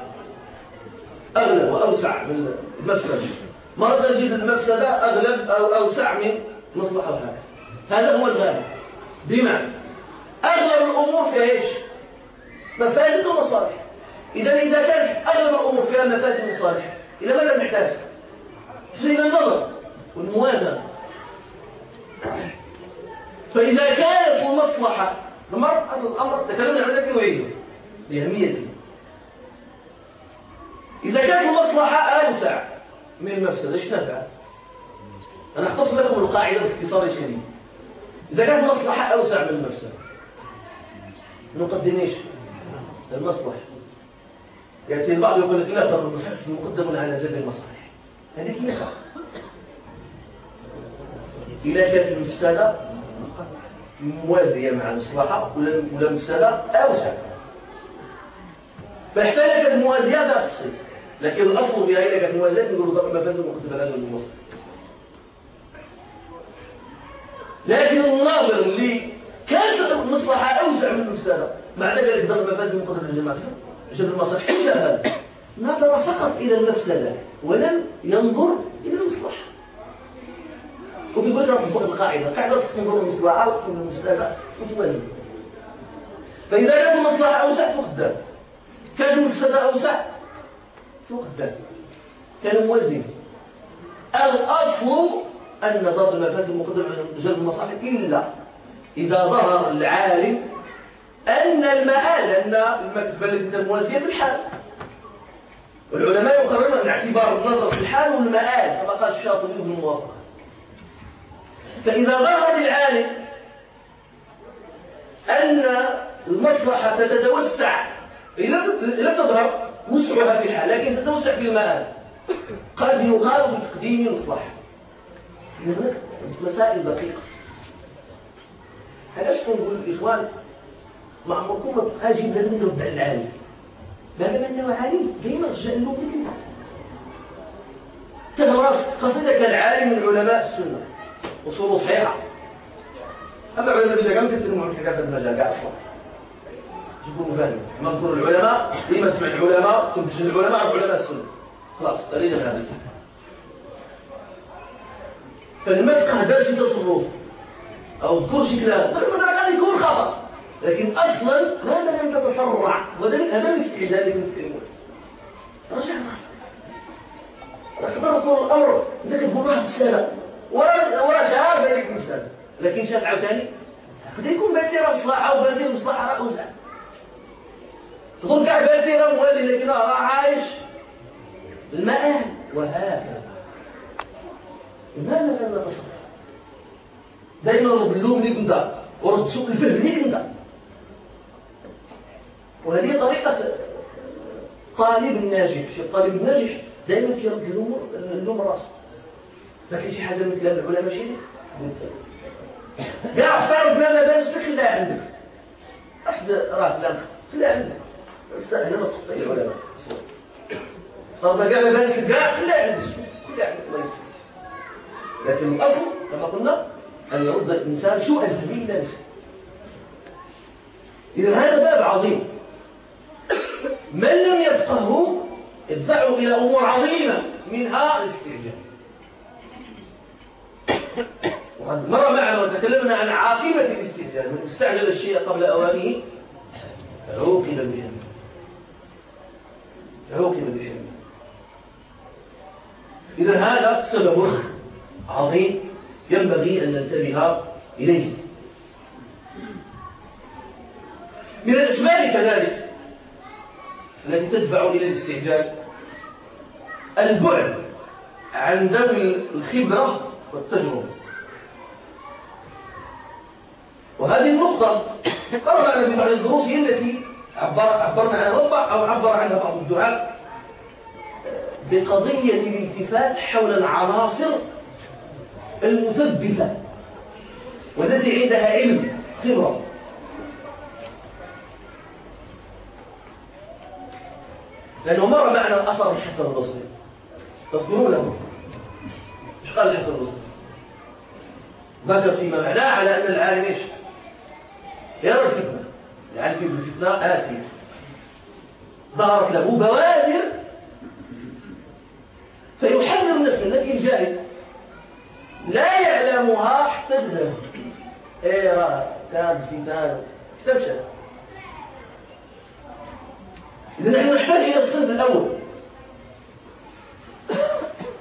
أغلب وأوسع من المفسدة. مرة تجد المفسدة أغلب أو أوسع من المصلحة وهكذا. هذا هو الغالب. بمعنى أغلب الأمور في إيش؟ مفاسد ومصالح. إذا إذا كانت أغلب الأمور فيها مفاسد ومصالح إلى ماذا نحتاج؟ إلى النظر والموازنة. فإذا كانت المصلحة نمر الأمر تكلمنا عن ذلك وعيده لأهميته إذا كانت المصلحة أوسع. من المفسدة إيش نفع؟ أنا أختصر لكم القاعدة باختصار شديد إذا كانت المصلحة أوسع من المفسدة نقدم إيش؟ المصلحة. يأتي البعض يقول لك لا ضرب المفاسد مقدم على جلب المصالح. هذه كيف إذا كانت المفسدة موازية مع المصلحة ولا المفسدة؟ أوسع فاحتاجت الموازية لا تصير لكن الأصل فيها إذا كانت موازية نقول ضرب المفاسد مقدم على جلب المصالح. لكن الناظر اللي كانت المصلحة أوسع من المفسدة مع ذلك ضرب المفاسد مقدم على جلب جلب المصالح كيف هذا نظر فقط إلى المفسدة ولم ينظر إلى المصلحة. بدرة في القاعدة القاعدة تنظر المصلحة وتكون المفسدة وتولي فإذا كانت المصلحة أوسع فقدام كانت المفسدة أوسع فقدام كان موازين الأصل أن ضرب المفاسد مقدم على جلب المصالح إلا إذا ظهر العالم أن المآل أن التي موازية في الحال والعلماء يقررون من اعتبار النظر في الحال والمآل كما قال الشاطبي بن الموافق فإذا ظهر للعالم أن المصلحة ستتوسع لم تظهر وسعها في الحال لكن ستتوسع في المآل. قد يقال بتقديم المصلحة. هناك مسائل دقيقة. علاش كنقول الإخوان ما عمركم أجيب لازم نرد على العالم. ما دام أنه عالم دائما رجع له مثل تدرس قصدك العالم من علماء السنة. أصوله صحيحة. أما علماء بالله كم تسلموا عن حكاية المجال كاع أصلا. تكونوا فاهمين نذكر العلماء ديما تسمع العلماء تنتج العلماء علماء السنة. خلاص تريد هذا فلما تقهدرش تصرف أو تذكر شي كلام قد يكون خطأ لكن أصلا هذا لم تتسرع هذا الاستعجال اللي نتكلمون رجع راح تقول الأمر. بدك تقول واحد سنة ورا شاف هذيك المسألة لكن شاف عاوتاني قد يكون بان راه مصلحة وبان لي مصلحة راه أوزع تظن كاع لي راه موالي لكن راه عايش. المآل وهكذا. لماذا لا نتصرف؟ دائما اللوم ليك انت ورد سوء الفهم ليك انت وهذه طريقة طالب الناجح الطالب الناجح دائما كيرد اللوم اللوم راسه. لكن شي حاجة من كلام العلماء شي كاع افترض لا لا باش خليها عندك. اصل راه لا خليها عندك. هنا ما تخطئ العلماء فرض كاع لا باش كاع خليها عندك خليها عندك لكن الأصل كما قلنا أن يرد الإنسان سوء الفهم إلى نفسه اذا هذا باب عظيم. من لم يفقهه ادفعه إلى أمور عظيمة منها الاستعجال وقد مر معنا وتكلمنا عن عاقبة الاستعجال من استعجل الشيء قبل أوانه عوقب بجنة عوقب بجنة إذا هذا سبب عظيم ينبغي أن ننتبه إليه. من الأسباب كذلك. التي تدفع إلى الاستعجال البعد عن ذوي الخبرة والتجربة. وهذه النقطة قرأنا في بعض الدروس هي التي عبر عبرنا عنها ربع أو عبر عنها بعض الدعاة بقضية الالتفات حول العناصر المثبتة والتي عندها علم خبرة. لأنه مر معنا الأثر الحسن البصري. له إيش قال الحسن البصري؟ ذكر فيما معناه على أن العالم إيش؟ يرى الفتنة. العالم في الفتنة آتية. ظهرت له بوادر فيحذر الناس من لكن جاهل لا يعلمها حتى تذهب. إيه راه كان فتان استبشر إذا نحن نحتاج إلى الصنف الأول.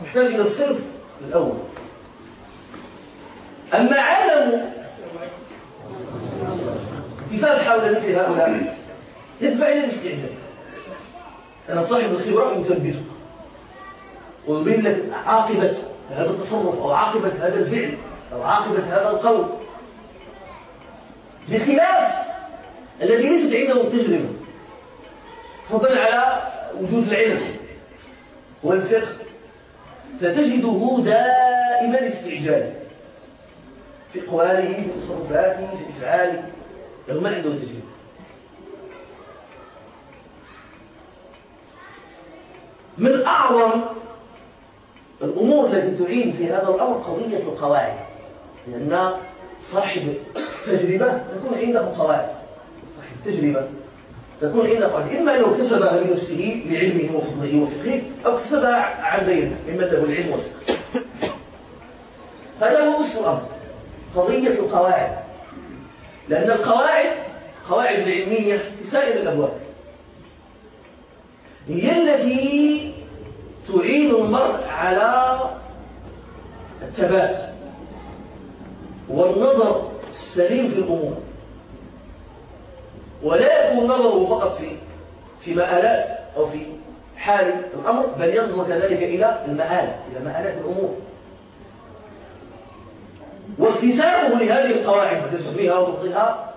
نحتاج إلى الصنف الأول. أما عدم اتفاق حول مثل هؤلاء يدفع إلى الاستعجال أنا صاحب الخبرة مثبته ويبين لك عاقبة هذا التصرف أو عاقبة هذا الفعل أو عاقبة هذا القول. بخلاف الذي ليست عنده التجربة. فضلا على وجود العلم والفقه. فتجده دائما استعجال في أقواله في تصرفاته في أفعاله. لو ما عنده تجربة من أعظم الأمور التي تعين في هذا الأمر قضية القواعد. لأن صاحب تجربة تكون عنده قواعد. صاحب تجربة تكون عنده قواعد إما أنه اكتسبها من نفسه لعلمه وفضله وفقه أو اكتسبها عن غيره مما له العلم والفقه. هذا هو أصل قضية القواعد. لأن القواعد قواعد العلمية في سائر الأبواب. هي التي تعين المرء على الثبات والنظر السليم في الأمور. ولا يكون نظره فقط في في مآلات أو في حال الأمر بل ينظر كذلك إلى المآل إلى مآلات الأمور. واكتسابه لهذه القواعد وتسويها وتبطلها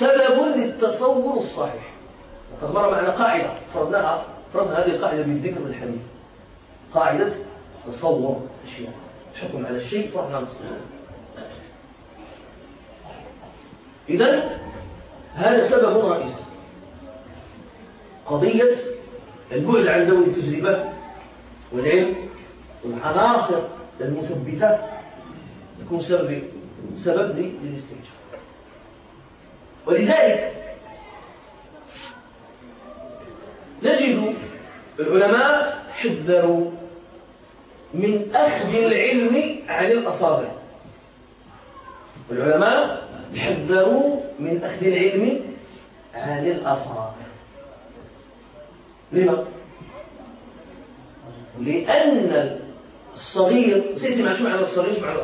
سبب للتصور الصحيح. وقد مر معنا قاعدة فرضناها فرضنا هذه القاعدة بالذكر الحديث. قاعدة تصور الأشياء. حكم على الشيء فرضنا نتصور إذا هذا سبب رئيسي قضية البعد عن ذوي التجربة والعلم والعناصر المثبتات يكون سبب سبب للاستنجاب ولذلك نجد العلماء حذروا من أخذ العلم عن الأصابع. العلماء حذروا من أخذ العلم عن الأصابع لما؟ لأن الصغير سيتي مع شو الصغير شو معنى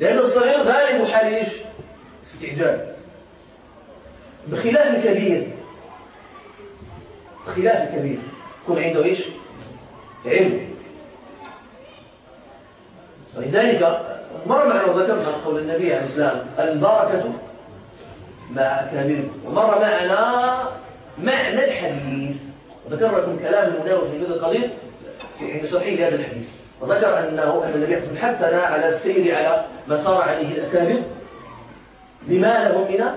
لأن الصغير غالب حال؟ استعجال بخلاف الكبير بخلاف الكبير يكون عنده إيش؟ علم ولذلك مر معنا وذكرنا قول النبي عليه السلام البركة مع أكابركم ومر معنا معنى الحديث. وذكر لكم كلام المداول في القضية في عند شرحه لهذا الحديث. وذكر أنه أن النبي عليه حثنا على السير على ما صار عليه الأكابر بما لهم من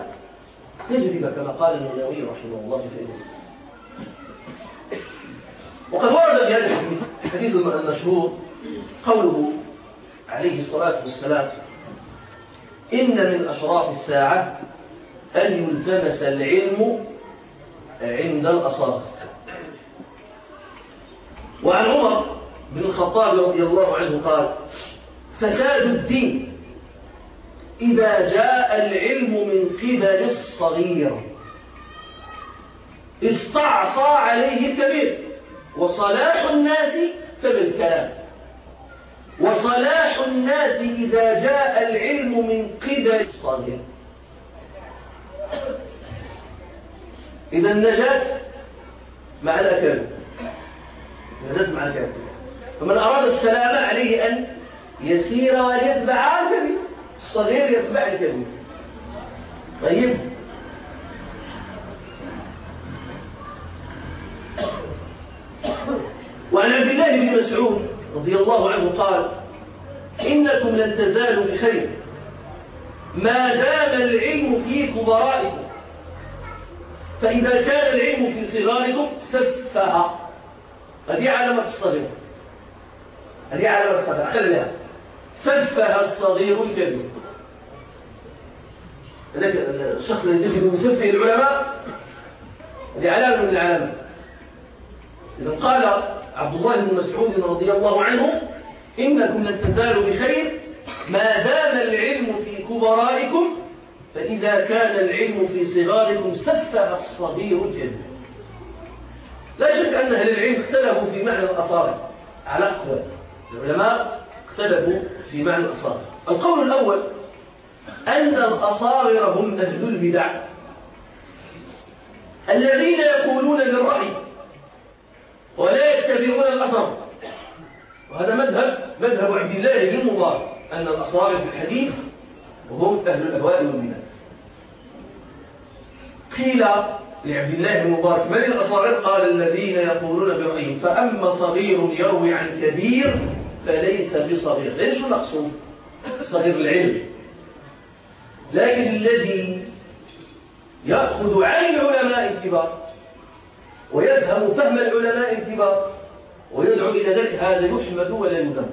تجربة كما قال النووي رحمه الله في الإمام وقد ورد في هذا الحديث الحديث المشهور قوله عليه الصلاة والسلام إن من أشراف الساعة أن يلتمس العلم عند الأصابع. وعن عمر بن الخطاب رضي الله عنه قال فساد الدين إذا جاء العلم من قبل الصغير استعصى عليه الكبير وصلاح الناس فبالكلام. وصلاح الناس إذا جاء العلم من قبل الصغير. إذا النجاة مع الأكل النجاة مع الأكل فمن أراد السلامة عليه أن يسير ويتبع الكبير. الصغير يتبع الكبير. طيب. وعن عبد الله بن مسعود رضي الله عنه قال إنكم لن تزالوا بخير. ما دام العلم في كبرائكم فإذا كان العلم في صغاركم سفه هذه علامة الصغير هذه علامة الصغير. خليها سفه الصغير الكبير الشخص الذي يجب مسفه العلماء هذه علامة من العلامات إذا قال عبد الله بن مسعود رضي الله عنه إنكم لن تزالوا بخير ما دام العلم في كبرائكم فإذا كان العلم في صغاركم سفه الصغير الكبير لا شك أن أهل العلم اختلفوا في معنى الأصابع. على أقوال العلماء اختلفوا في معنى الأصابع. القول الأول أن الأصابر هم أهل البدع. الذين يقولون بالرأي ولا يتبعون الأثر. وهذا مذهب مذهب عبد الله بن مبارك أن الأصحاب في الحديث هم أهل الأهواء والبدع قيل لعبد الله بن مبارك من الأصاغر قال الذين يقولون برأيهم. فأما صغير يروي عن كبير فليس بصغير. ليش المقصود صغير العلم؟ لكن الذي يأخذ عن العلماء الكبار ويفهم فهم العلماء الكبار ويدعو إلى ذلك. هذا يحمد ولا يذم.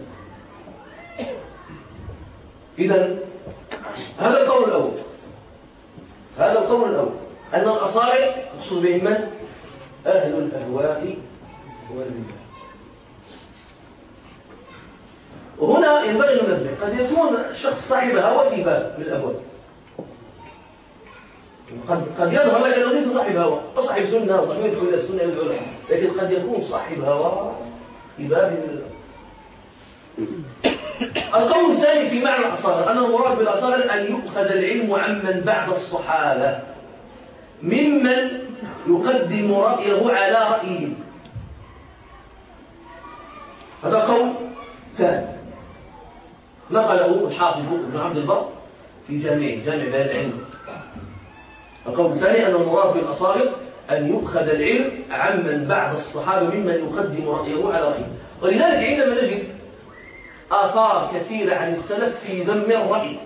إذا هذا القول الأول. هذا القول الأول. أن الأصارع مقصود بهم من؟ أهل الأهواء والبدع وهنا ينبغي أن قد يكون الشخص صاحب هوى في باب من الأبواب قد قد يظهر لك انه ليس صاحب هوى. وصاحب سنة وصاحب يدعو إلى السنة يدعو لها لكن قد يكون صاحب هوى في باب القول الثاني في معنى الأصابر أن المراد بالأصابر أن يؤخذ العلم عمن بعد الصحابة ممن يقدم رأيه على رأيه. هذا قول ثاني. نقله الحافظ ابن عبد البر في جامعه جامع بيان العلم. القول الثاني أن المراد بالأصابر أن يؤخذ العلم عمن بعد الصحابة ممن يقدم رأيه على رأيه. ولذلك عندما نجد آثار كثيرة عن السلف في ذم الرأي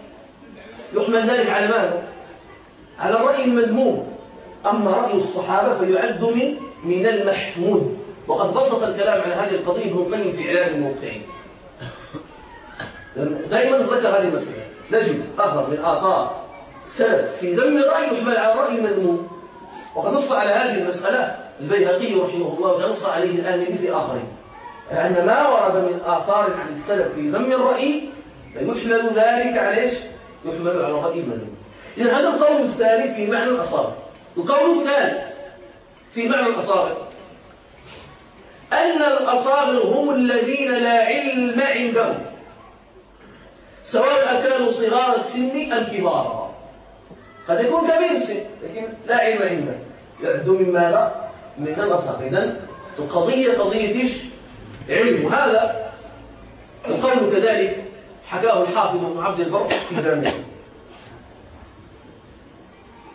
يحمل ذلك على ماذا؟ على الرأي المذموم أما رأي الصحابة فيعد من من المحمود. وقد بسط الكلام على هذه القضية ابن القيم في إعلان الموقعين. دائما ذكر هذه المسألة. نجد أثر من آثار السلف في ذم الرأي يحمل على الرأي المذموم وقد نص على هذه المسألة البيهقي رحمه الله تعالى نص عليه الآن مثل آخرين لأن ما ورد من آثار عن السلف في ذم الرأي فيحمل ذلك على إيش؟ يحمل على الرأي المذموم إذا هذا القول الثاني في معنى الأصابع. القول الثالث في معنى الأصابع. أن الأصابع هم الذين لا علم عندهم. سواء كانوا صغار السن أم كبارا قد يكون كبير السن لكن لا علم عنده. يعد من ماذا؟ من الأصابع إذن القضية قضية إيش؟ علم. هذا القول كذلك حكاه الحافظ ابن عبد البر في جامعه.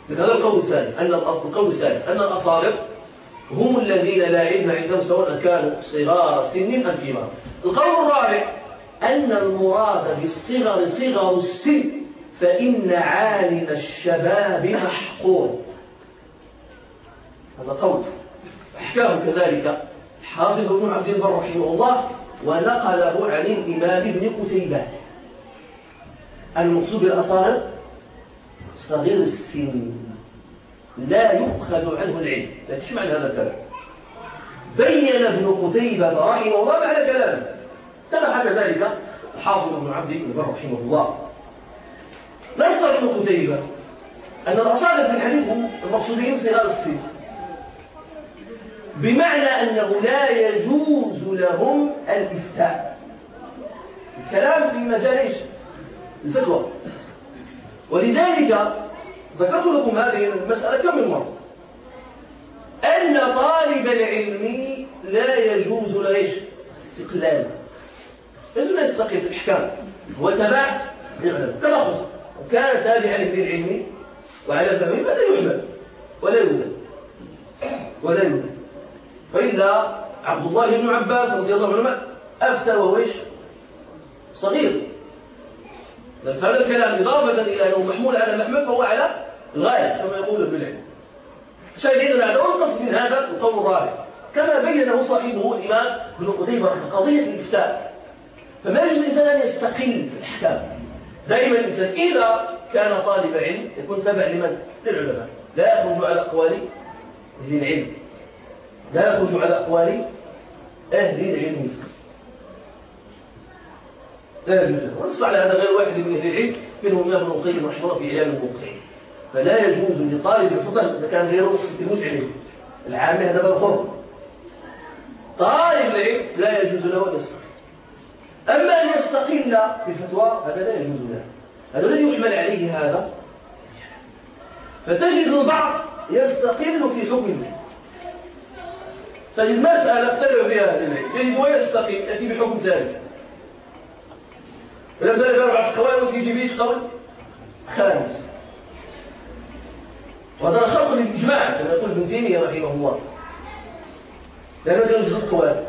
هذا القول الثاني أن القول الثاني أن الأصابع هم الذين لا علم عندهم سواء كانوا صغار سن أم كبار. القول الرابع أن المراد بالصغر صغر السن فإن عالم الشباب محقور هذا قول. أحكاه كذلك حافظ ابن عبد البر رحمه الله ونقله عن الإمام ابن قتيبة. المقصود بالأصارب صغير السن. لا يؤخذ عنه العلم. لا تسمع هذا الكلام. بين ابن قتيبة رحمه الله معنى كلامه. حكى ذلك الحافظ ابن عبد البر رحمه الله. نص ابن قتيبة أن الأصالة في الحديث هم المقصودين صغار السن. بمعنى أنه لا يجوز لهم الإفتاء. الكلام في مجال إيش؟ الفتوى. ولذلك ذكرت لكم هذه المسألة كم من مرة. أن طالب العلم لا يجوز له إيش؟ استقلال لازم يستقل في الإحكام هو تبع للعلم تلخص وكان تابعا للعلم وعلى فهمه فلا يحمل ولا يوجد ولا يوجد فإذا عبد الله بن عباس رضي الله عنهما أفتى وهو إيش؟ صغير. فهذا الكلام إضافة إلى أنه محمول على محمد فهو على الغاية كما يقول ابن العلم. شاهدين على والقصد من هذا القول الرابع. كما بينه صاحبه الإمام ابن قتيبة قضية الإفتاء. فما يجوز الإنسان أن يستقل في الأحكام؟ دائما الإنسان إذا كان طالب علم يكون تبع لمن؟ للعلماء. لا يخرج على أقوال أهل العلم. لا يخرج على أقوال أهل العلم. لا يجوز. ونص على هذا غير واحد من أهل العلم منهم ابن القيم رحمه في إعلام الموقعين. فلا يجوز لطالب الفضل إذا كان غيره يستلموش عليه العامة هذا باب طالب العلم لا يجوز له أن يستقل أما أن يستقل في الفتوى هذا لا يجوز له. هذا الذي يحمل عليه هذا. فتجد البعض يستقل في حكمه فالمسألة مسألة اختلف فيها أهل العلم يجب ويستقيم يأتي بحكم ثالث. ولما ذلك أربعة قوائم وتيجي بيش قول خامس. وهذا خلق للإجماع كما يقول ابن تيمية رحمه الله. لأنه كان جزء القوال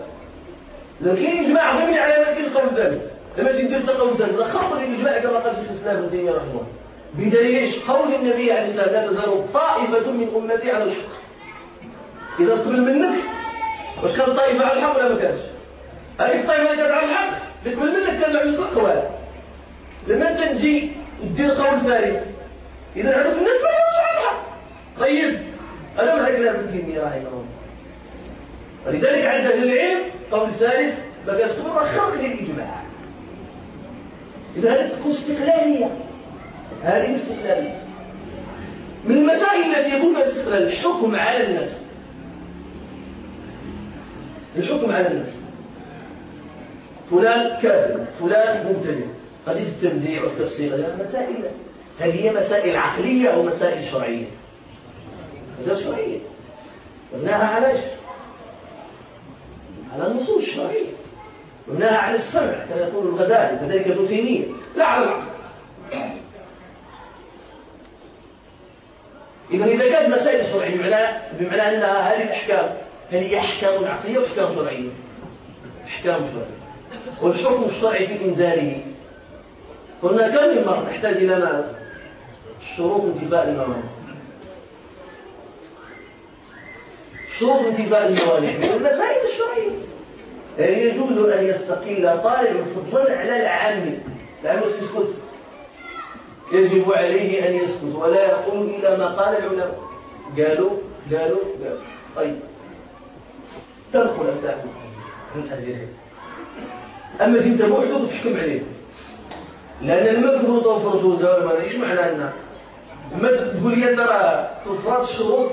لو كاين إجماع ضمني على ما كاين قول ذلك لما تجي ندير تقول ذلك هذا خلق للإجماع كما قال شيخ الإسلام ابن تيمية رحمه الله. بدليل قول النبي عليه الصلاة والسلام لا تزال طائفة من أمتي على الحق. إذا قبل منك واش كان طائفة على الحق ولا ما كانش؟ هذيك الطائفة اللي كانت على الحق قبل منك كان عجز القوال لما تجي تدير قول ثالث إذا هذوك الناس ما كانوش على الحق. طيب هذا ما هكذا ابن تيمية رحمه الله؟ ولذلك عند أهل العلم قول الثالث بقى يذكر خلق للإجماع إذا هذه تكون استقلالية. هذه استقلالية. من المسائل التي يكون فيها استقلال الحكم على الناس. الحكم على الناس. فلان كافر فلان مبتدع. قضية التبديع والتفسير هذه مسائل. هذه هي مسائل عقلية أو مسائل شرعية. مسائل شرعية. مبناها على إيش؟ على النصوص الشرعية مبناها على السمع كما يقول الغزالي كذلك ابن تيمية. لا على العقل. إذا إذا كانت مسائل شرعية بمعنى بمعنى أنها هذه الأحكام هل هي أحكام عقلية وأحكام شرعية؟ أحكام شرعية. والحكم الشرعي في إنزاله. قلنا كم من مرة نحتاج إلى ماذا؟ شروط انتفاء الموانع شروط انتفاء الموانع من المسائل الشرعية يجوز أن يستقيل طالب فضلا على العام العام يسكت؟ يجب عليه أن يسكت ولا يقول إلا ما قال العلماء. قالوا قالوا قالوا. طيب. تدخل أنت من العلم أما جنت بوحده تحكم عليه. لأن المفروض وفرض زوال إيش معنى أن؟ ما تقول لي ترى تفرض الشروط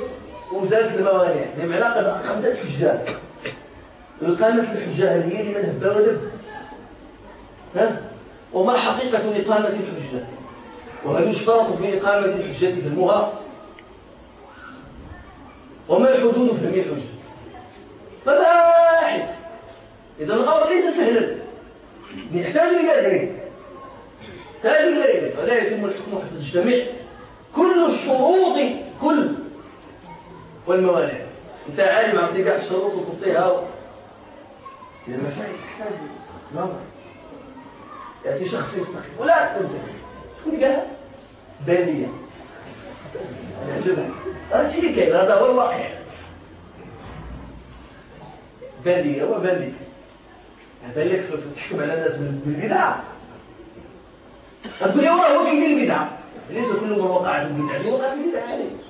وزالت الموانع. معنى قد أقمت الحجة إقامة الحجة هي لمن هب ودب ها؟ وما حقيقة إقامة الحجة وهل يشترط في إقامة الحجة فهمها وما الحدود فهم الحجة فباحث. إذا الأمر ليس سهلا. يحتاج إلى ذلك يحتاج إلى ذلك فلا يتم الحكم حتى تجتمع. كل الشروط كل والموانع انت عالم عم تقع الشروط وتعطيها المسائل تحتاج يأتي شخص يستقيم ولا تنتهي شكون قالها؟ بالية هذا الشيء كاين هذا هو الواقع. بالية هو بالية هذا يكفر تحكم على الناس بالبدعة تقول يا هو كيدير البدعة ليس كل من وقع في البدعة وقع في البدعة عليه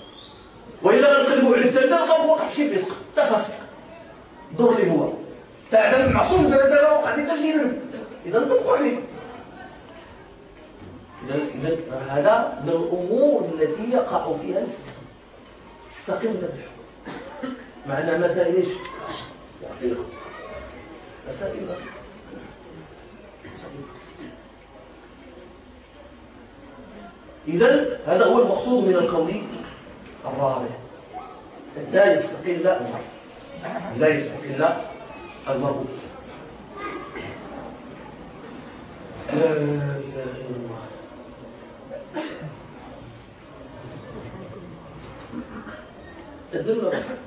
وإذا نقلبوا على التلقى وقع شيء فسق تفسق ضر لي هو. تعتمد معصوم إذا وقع. في تسجيل إذا انطبقوا عليه. إذا هذا من الأمور التي يقع فيها استقم بالحكم مع أنها مسائل إيش؟ مسائل إذا هذا هو المقصود من القول. الرابع. لا يستقل لا يستقل المرء لا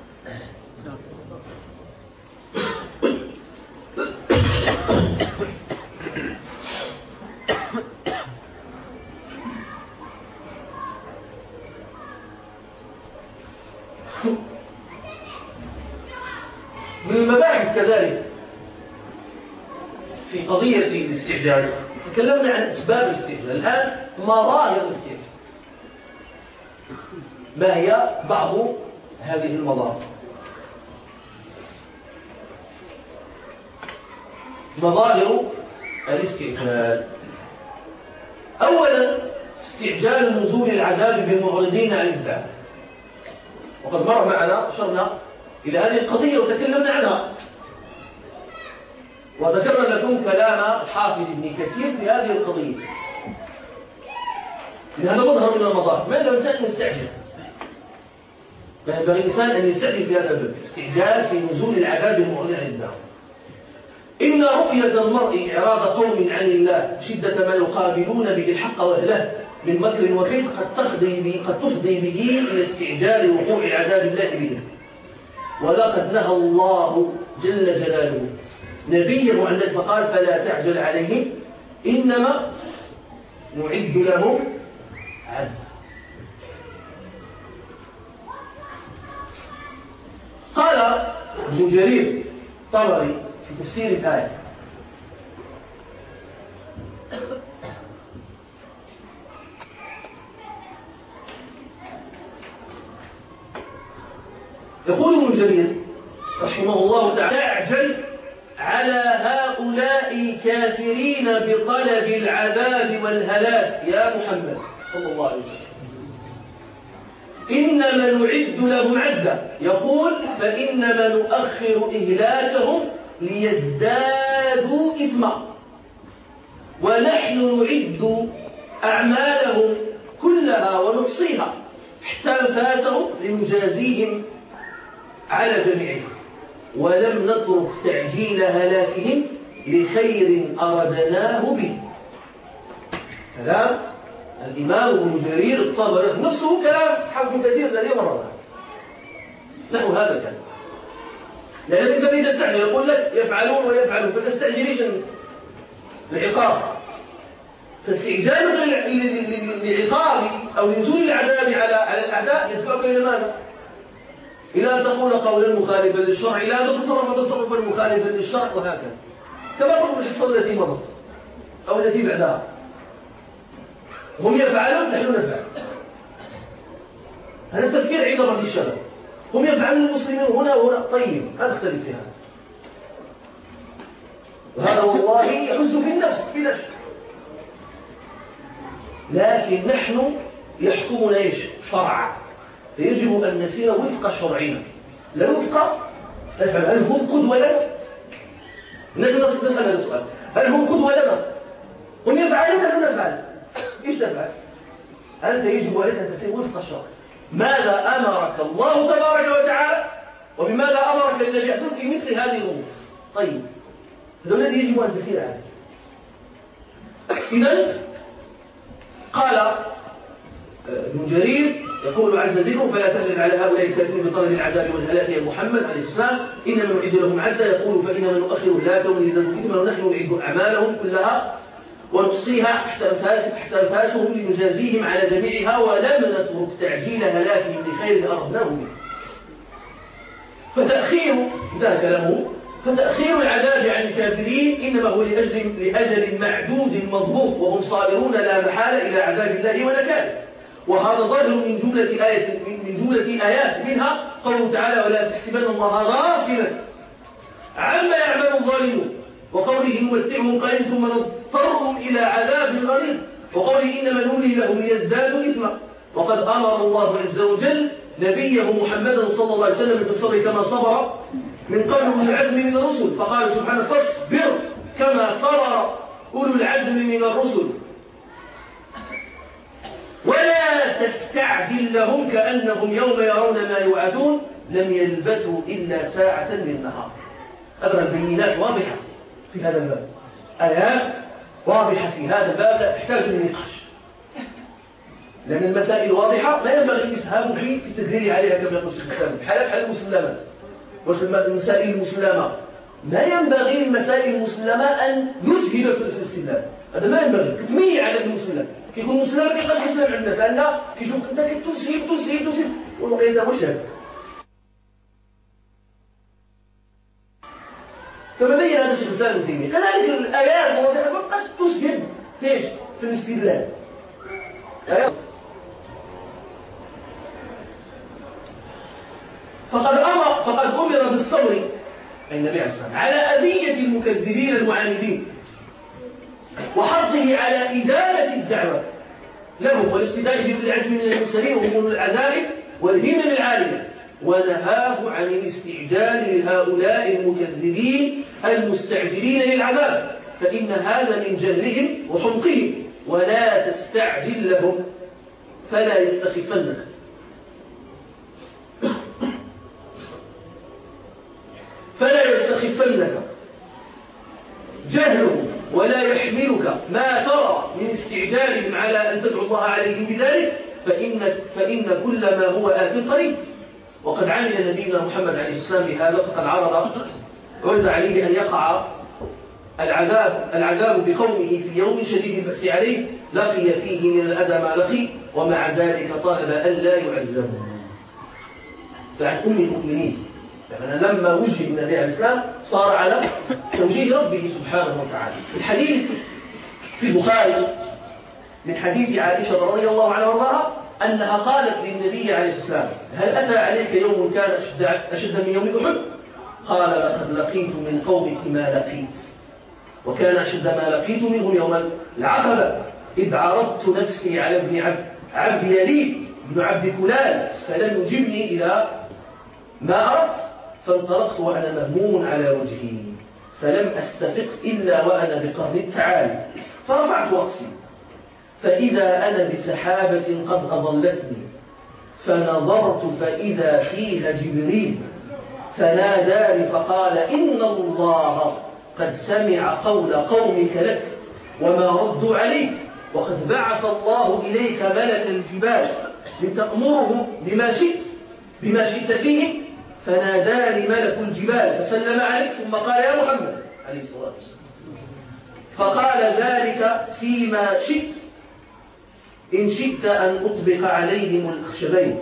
الاستعجال تكلمنا عن أسباب الاستعجال الآن مظاهر الاستعجال ما هي بعض هذه المظاهر مظاهر الاستعجال أولا استعجال نزول العذاب بالمعرضين عن الباب وقد مر معنا أشرنا إلى هذه القضية وتكلمنا عنها. وذكرنا لكم كلام الحافظ ابن كثير في هذه القضية. إن هذا مظهر من المظاهر. ما لو الإنسان يستعجل. فينبغي الإنسان أن يستعجل في هذا الباب استعجال في نزول العذاب المعلن عن الدار إن رؤية المرء إعراض قوم عن الله شدة ما يقابلون به الحق وأهله من مكر وكيد قد تفضي به قد تفضي به إلى استعجال وقوع عذاب الله به ولقد نهى الله جل جلاله نبيه ذلك فقال فلا تعجل عليهم إنما نعد لهم عد قال ابن جرير طبري في تفسير الآية يقول ابن جرير رحمه الله تعالى تعجل على هؤلاء الكافرين بطلب العذاب والهلاك. يا محمد صلى الله عليه وسلم. إنما نعد لهم عدة. يقول فإنما نؤخر إهلاكهم ليزدادوا إثما. ونحن نعد أعمالهم كلها ونحصيها. حتى نفاتهم لنجازيهم على جميعهم. ولم نترك تعجيل هلاكهم لخير أردناه به. كلام الإمام ابن جرير الطبري نفسه كلام حفظ كثير الذي مرة نحو هذا الكلام. لأن الإنسان إذا استعجل يقول لك يفعلون ويفعلون. فتستعجليش العقاب فاستعجالك لعقاب أو لنزول العذاب على على الأعداء يدفعك إلى ماذا؟ إلى أن تقول قولا مخالفا للشرع إلى أن تتصرف تصرفا مخالفا للشرع وهكذا. كما قلت الحصة التي مرت أو التي بعدها. هم يفعلون نحن نفعل. هذا التفكير عند بعض الشباب هم يفعلون المسلمين هنا وهنا. طيب هذا أختلف هذا. وهذا والله يحز في النفس بلا شك لكن نحن يحكمنا إيش؟ شرعا. فيجب أن نسير وفق شرعنا. لا وفق هل هم قدوه لنا نحن نسأل هذا السؤال. هل هم قدوه لنا هم يفعلون نحن نفعل إيش تفعل؟ أنت يجب عليك أن تسير وفق الشرع. ماذا أمرك الله تبارك وتعالى؟ وبماذا أمرك النبي صلى في مثل هذه الأمور؟ طيب هذا الذي يجب أن تسير عليه اذا قال آه، ابن جرير يقول عز ذكره فلا تجد على هؤلاء الكافرين بطلب العذاب والهلاك يا محمد عليه السلام. انما نعد لهم عدا يقول فانما نؤخر لا كون إذا ونحن نعد أعمالهم كلها ونحصيها تحت أنفاسهم لنجازيهم على جميعها ولم نترك تعجيل هلاكهم لخير أردناه به فتأخير انتهى كلامه. فتأخير العذاب عن الكافرين إنما هو لأجل, لأجل معدود مضبوط وهم صابرون لا محالة إلى عذاب الله ونكاله وهذا ظاهر من جملة آية من جملة آيات منها قوله تعالى ولا تحسبن الله غافلا عما يعمل الظالمون. وقوله نمتعهم قليلا ثم نضطرهم إلى عذاب غليظ. وقوله إنما نولي لهم ليزدادوا إثما. وقد أمر الله عز وجل نبيه محمدا صلى الله عليه وسلم بالصبر كما صبر من قبل العزم من الرسل. فقال سبحانه فاصبر كما صبر أولو العزم من الرسل. ولا تستعجل لهم كأنهم يوم يرون ما يوعدون لم يلبثوا إلا ساعة من نهار. أدرى البينات واضحة في هذا الباب. آيات واضحة في هذا الباب لا تحتاج إلى نقاش. لأن المسائل واضحة لا ينبغي الإسهام في التدليل عليها كما يقول الشيخ الإسلام. بحال بحال المسلمات المسائل المسلمة. ما ينبغي المسائل المسلمة أن يسهل في الاستدلال. هذا ما ينبغي. تميع على المسلمات كيكون المسلم ما كيبقاش يسلم عند الناس لأن كيشوف أنت كتسهل تسهل تسهل والبقية مش هذا كما بين هذا الشيخ الاسلام ابن كذلك الايات واضحه ما بقاش تسجد فيش في الاستدلال. فقد أمر فقد أمر بالصبر. النبي عليه الصلاة على أذية المكذبين المعاندين. وحرصه على إدارة الدعوة. لهم والاستداء بالعزم من المرسلين وهم العذاب والهمم العالية. ونهاه عن الاستعجال لهؤلاء المكذبين المستعجلين للعذاب. فإن هذا من جهلهم وحمقهم. ولا تستعجل لهم فلا يستخفنك. فلا يستخفنك جهلهم ولا يحملك ما ترى من استعجالهم على أن تدعو الله عليهم بذلك فإن, فإن كل ما هو آت قريب. وقد عمل نبينا محمد عليه السلام بهذا فقد عرض عرض عليه أن يقع العذاب العذاب بقومه في يوم شديد البأس عليه لقي فيه من الأذى ما لقي ومع ذلك طلب ألا يعذبه. فعن أم المؤمنين يعني لما وجه النبي عليه السلام صار على توجيه ربه سبحانه وتعالى. الحديث في البخاري من حديث عائشة رضي الله عنها وارضاها أنها قالت للنبي عليه السلام هل أتى عليك يوم كان أشد, أشد من يوم أحد؟ قال لقد لقيت من قومك ما لقيت وكان أشد ما لقيت منهم يوم العقبة إذ عرضت نفسي على ابن عبد عبد يليد بن عبد كلال فلم يجبني إلى ما أردت فانطلقت وأنا مهموم على وجهي فلم أستفق إلا وأنا بقرن التعالي فرفعت رأسي فإذا أنا بسحابة قد أضلتني. فنظرت فإذا فيها جبريل. فناداني فقال إن الله قد سمع قول قومك لك وما ردوا عليك. وقد بعث الله إليك ملك الجبال لتأمره بما شئت بما شئت فيه فناداني ملك الجبال فسلم عليك ثم قال يا محمد عليه الصلاة والسلام. فقال ذلك فيما شئت. إن شئت أن أطبق عليهم الأخشبين.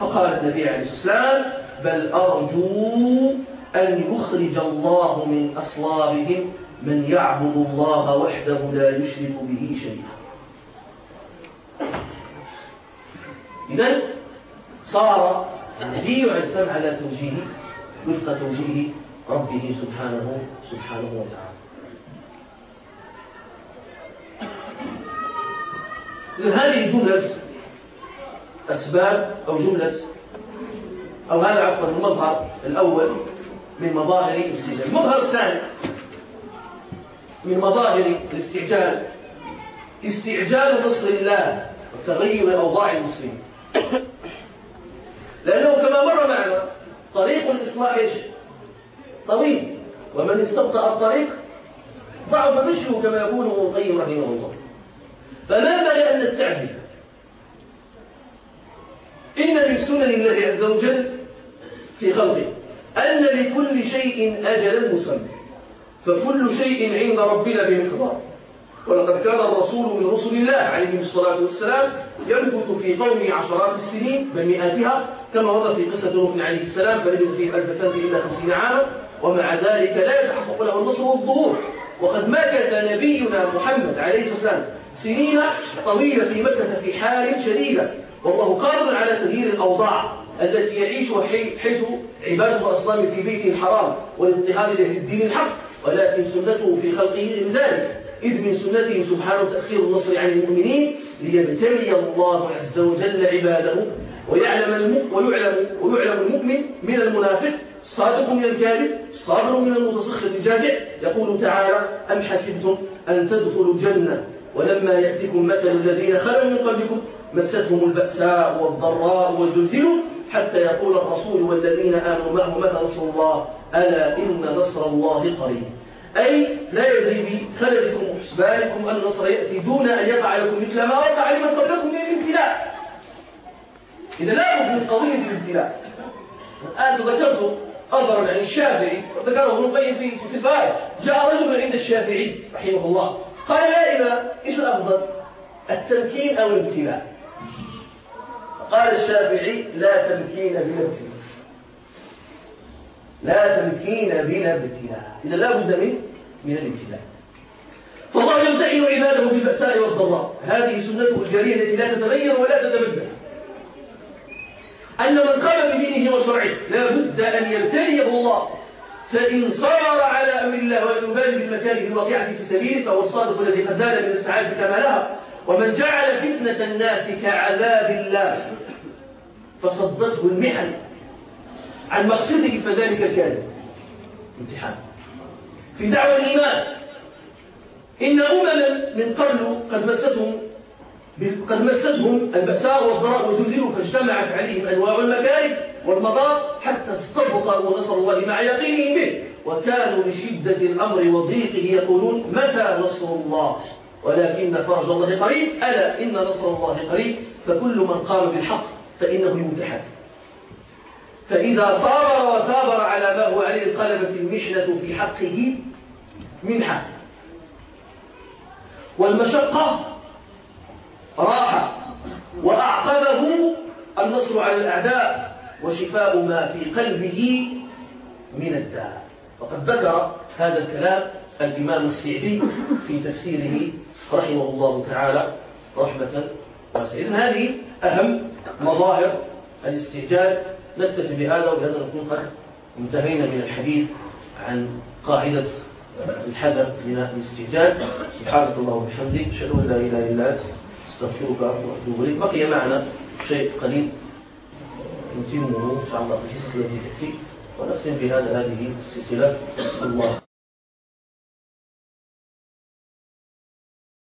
فقال النبي عليه الصلاة والسلام بل أرجو أن يخرج الله من أصلابهم من يعبد الله وحده لا يشرك به شيئا. إذا صار النبي عليه السلام على توجيه وفق توجيه ربه سبحانه سبحانه وتعالى. هذه جملة أسباب أو جملة أو هذا عفوا المظهر الأول من مظاهر الاستعجال. المظهر الثاني من مظاهر الاستعجال. استعجال نصر الله وتغير أوضاع المسلمين. لأنه كما مر معنا طريق الإصلاح طويل. ومن استبطأ الطريق ضعف مشيه كما يقول ابن القيم رحمه الله. فما بغي أن نستعجل. إن من سنن الله عز وجل في خلقه أن لكل شيء أجلا مسمى فكل شيء عند ربنا بمقدار. ولقد كان الرسول من رسل الله عليه الصلاة والسلام يمكث في قومه عشرات السنين بل مئاتها كما ورد في قصة نوح عليه السلام فلبث فيه ألف سنة إلا خمسين عاما ومع ذلك لا يتحقق له النصر والظهور وقد مكث نبينا محمد عليه الصلاة والسلام سنين طويلة في مكة في حال شديدة. والله قادر على تغيير الأوضاع التي يعيشها حيث عبادة الأصنام في بيته الحرام والاضطهاد له الدين الحق ولكن سنته في خلقه من ذلك. إذ من سنته سبحانه تأخير النصر عن المؤمنين ليبتلي الله عز وجل عباده ويعلم ويعلم ويعلم المؤمن من المنافق صادق من الكاذب صابر من المتسخط الجازع. يقول تعالى أم حسبتم أن تدخلوا الجنة ولما يأتكم مثل الذين خلوا من قبلكم مستهم البأساء والضراء وزلزلوا حتى يقول الرسول والذين آمنوا معه متى نصر الله؟ ألا إن نصر الله قريب. أي لا يدري بخللكم وحسبانكم أن النصر يأتي دون أن يقع لكم مثل ما وقع لمن قبلكم من الابتلاء إذا لا بد من قضية الابتلاء الآن ذكرت أثرا عن الشافعي وذكره ابن القيم في في الفائد جاء رجل عند الشافعي رحمه الله. قال يا إمام إيش الأفضل؟ التمكين أو الابتلاء؟ قال الشافعي لا تمكين بلا ابتلاء لا تمكين بلا ابتلاء إذا لا بد من من الابتلاء. فالله يمتحن عباده بالبأساء والضراء. هذه سنته الجارية التي لا تتغير ولا تتبدل. أن من قام بدينه وشرعه لا بد أن يبتليه الله. فإن صار على أمر الله ولم يبالي بالمكاره الواقعة في سبيله فهو الصادق الذي قد زاد من السعادة كما لها ومن جعل فتنة الناس كعذاب الله فصدته المحن عن مقصده فذلك كان امتحان. في دعوة الإيمان إن أمما من قبل قد مستهم قد مستهم البأساء والضراء وزلزلوا فاجتمعت عليهم أنواع المكاره والمضار حتى استبطأوا نصر الله مع يقينهم به. وكانوا لشدة الأمر وضيقه يقولون متى نصر الله؟ ولكن فرج الله قريب. ألا إن نصر الله قريب؟ فكل من قام بالحق فإنه يمتحن فإذا صابر وثابر على ما هو عليه انقلبت المحنة في حقه منحة والمشقة راحة وأعقبه النصر على الأعداء. وشفاء ما في قلبه من الداء. وقد ذكر هذا الكلام الإمام السعدي في تفسيره رحمه الله تعالى رحمة واسعة. هذه أهم مظاهر الاستعجال. نكتفي بهذا وبهذا نكون قد انتهينا من الحديث عن قاعدة الحذر من الاستعجال. سبحانك اللهم وبحمدك أشهد أن لا إله إلا أنت أستغفرك وأتوب إليك. بقي معنا شيء قليل. نتمه إن شاء الله في السلسلة التي ونختم بهذا هذه السلسلة. الله.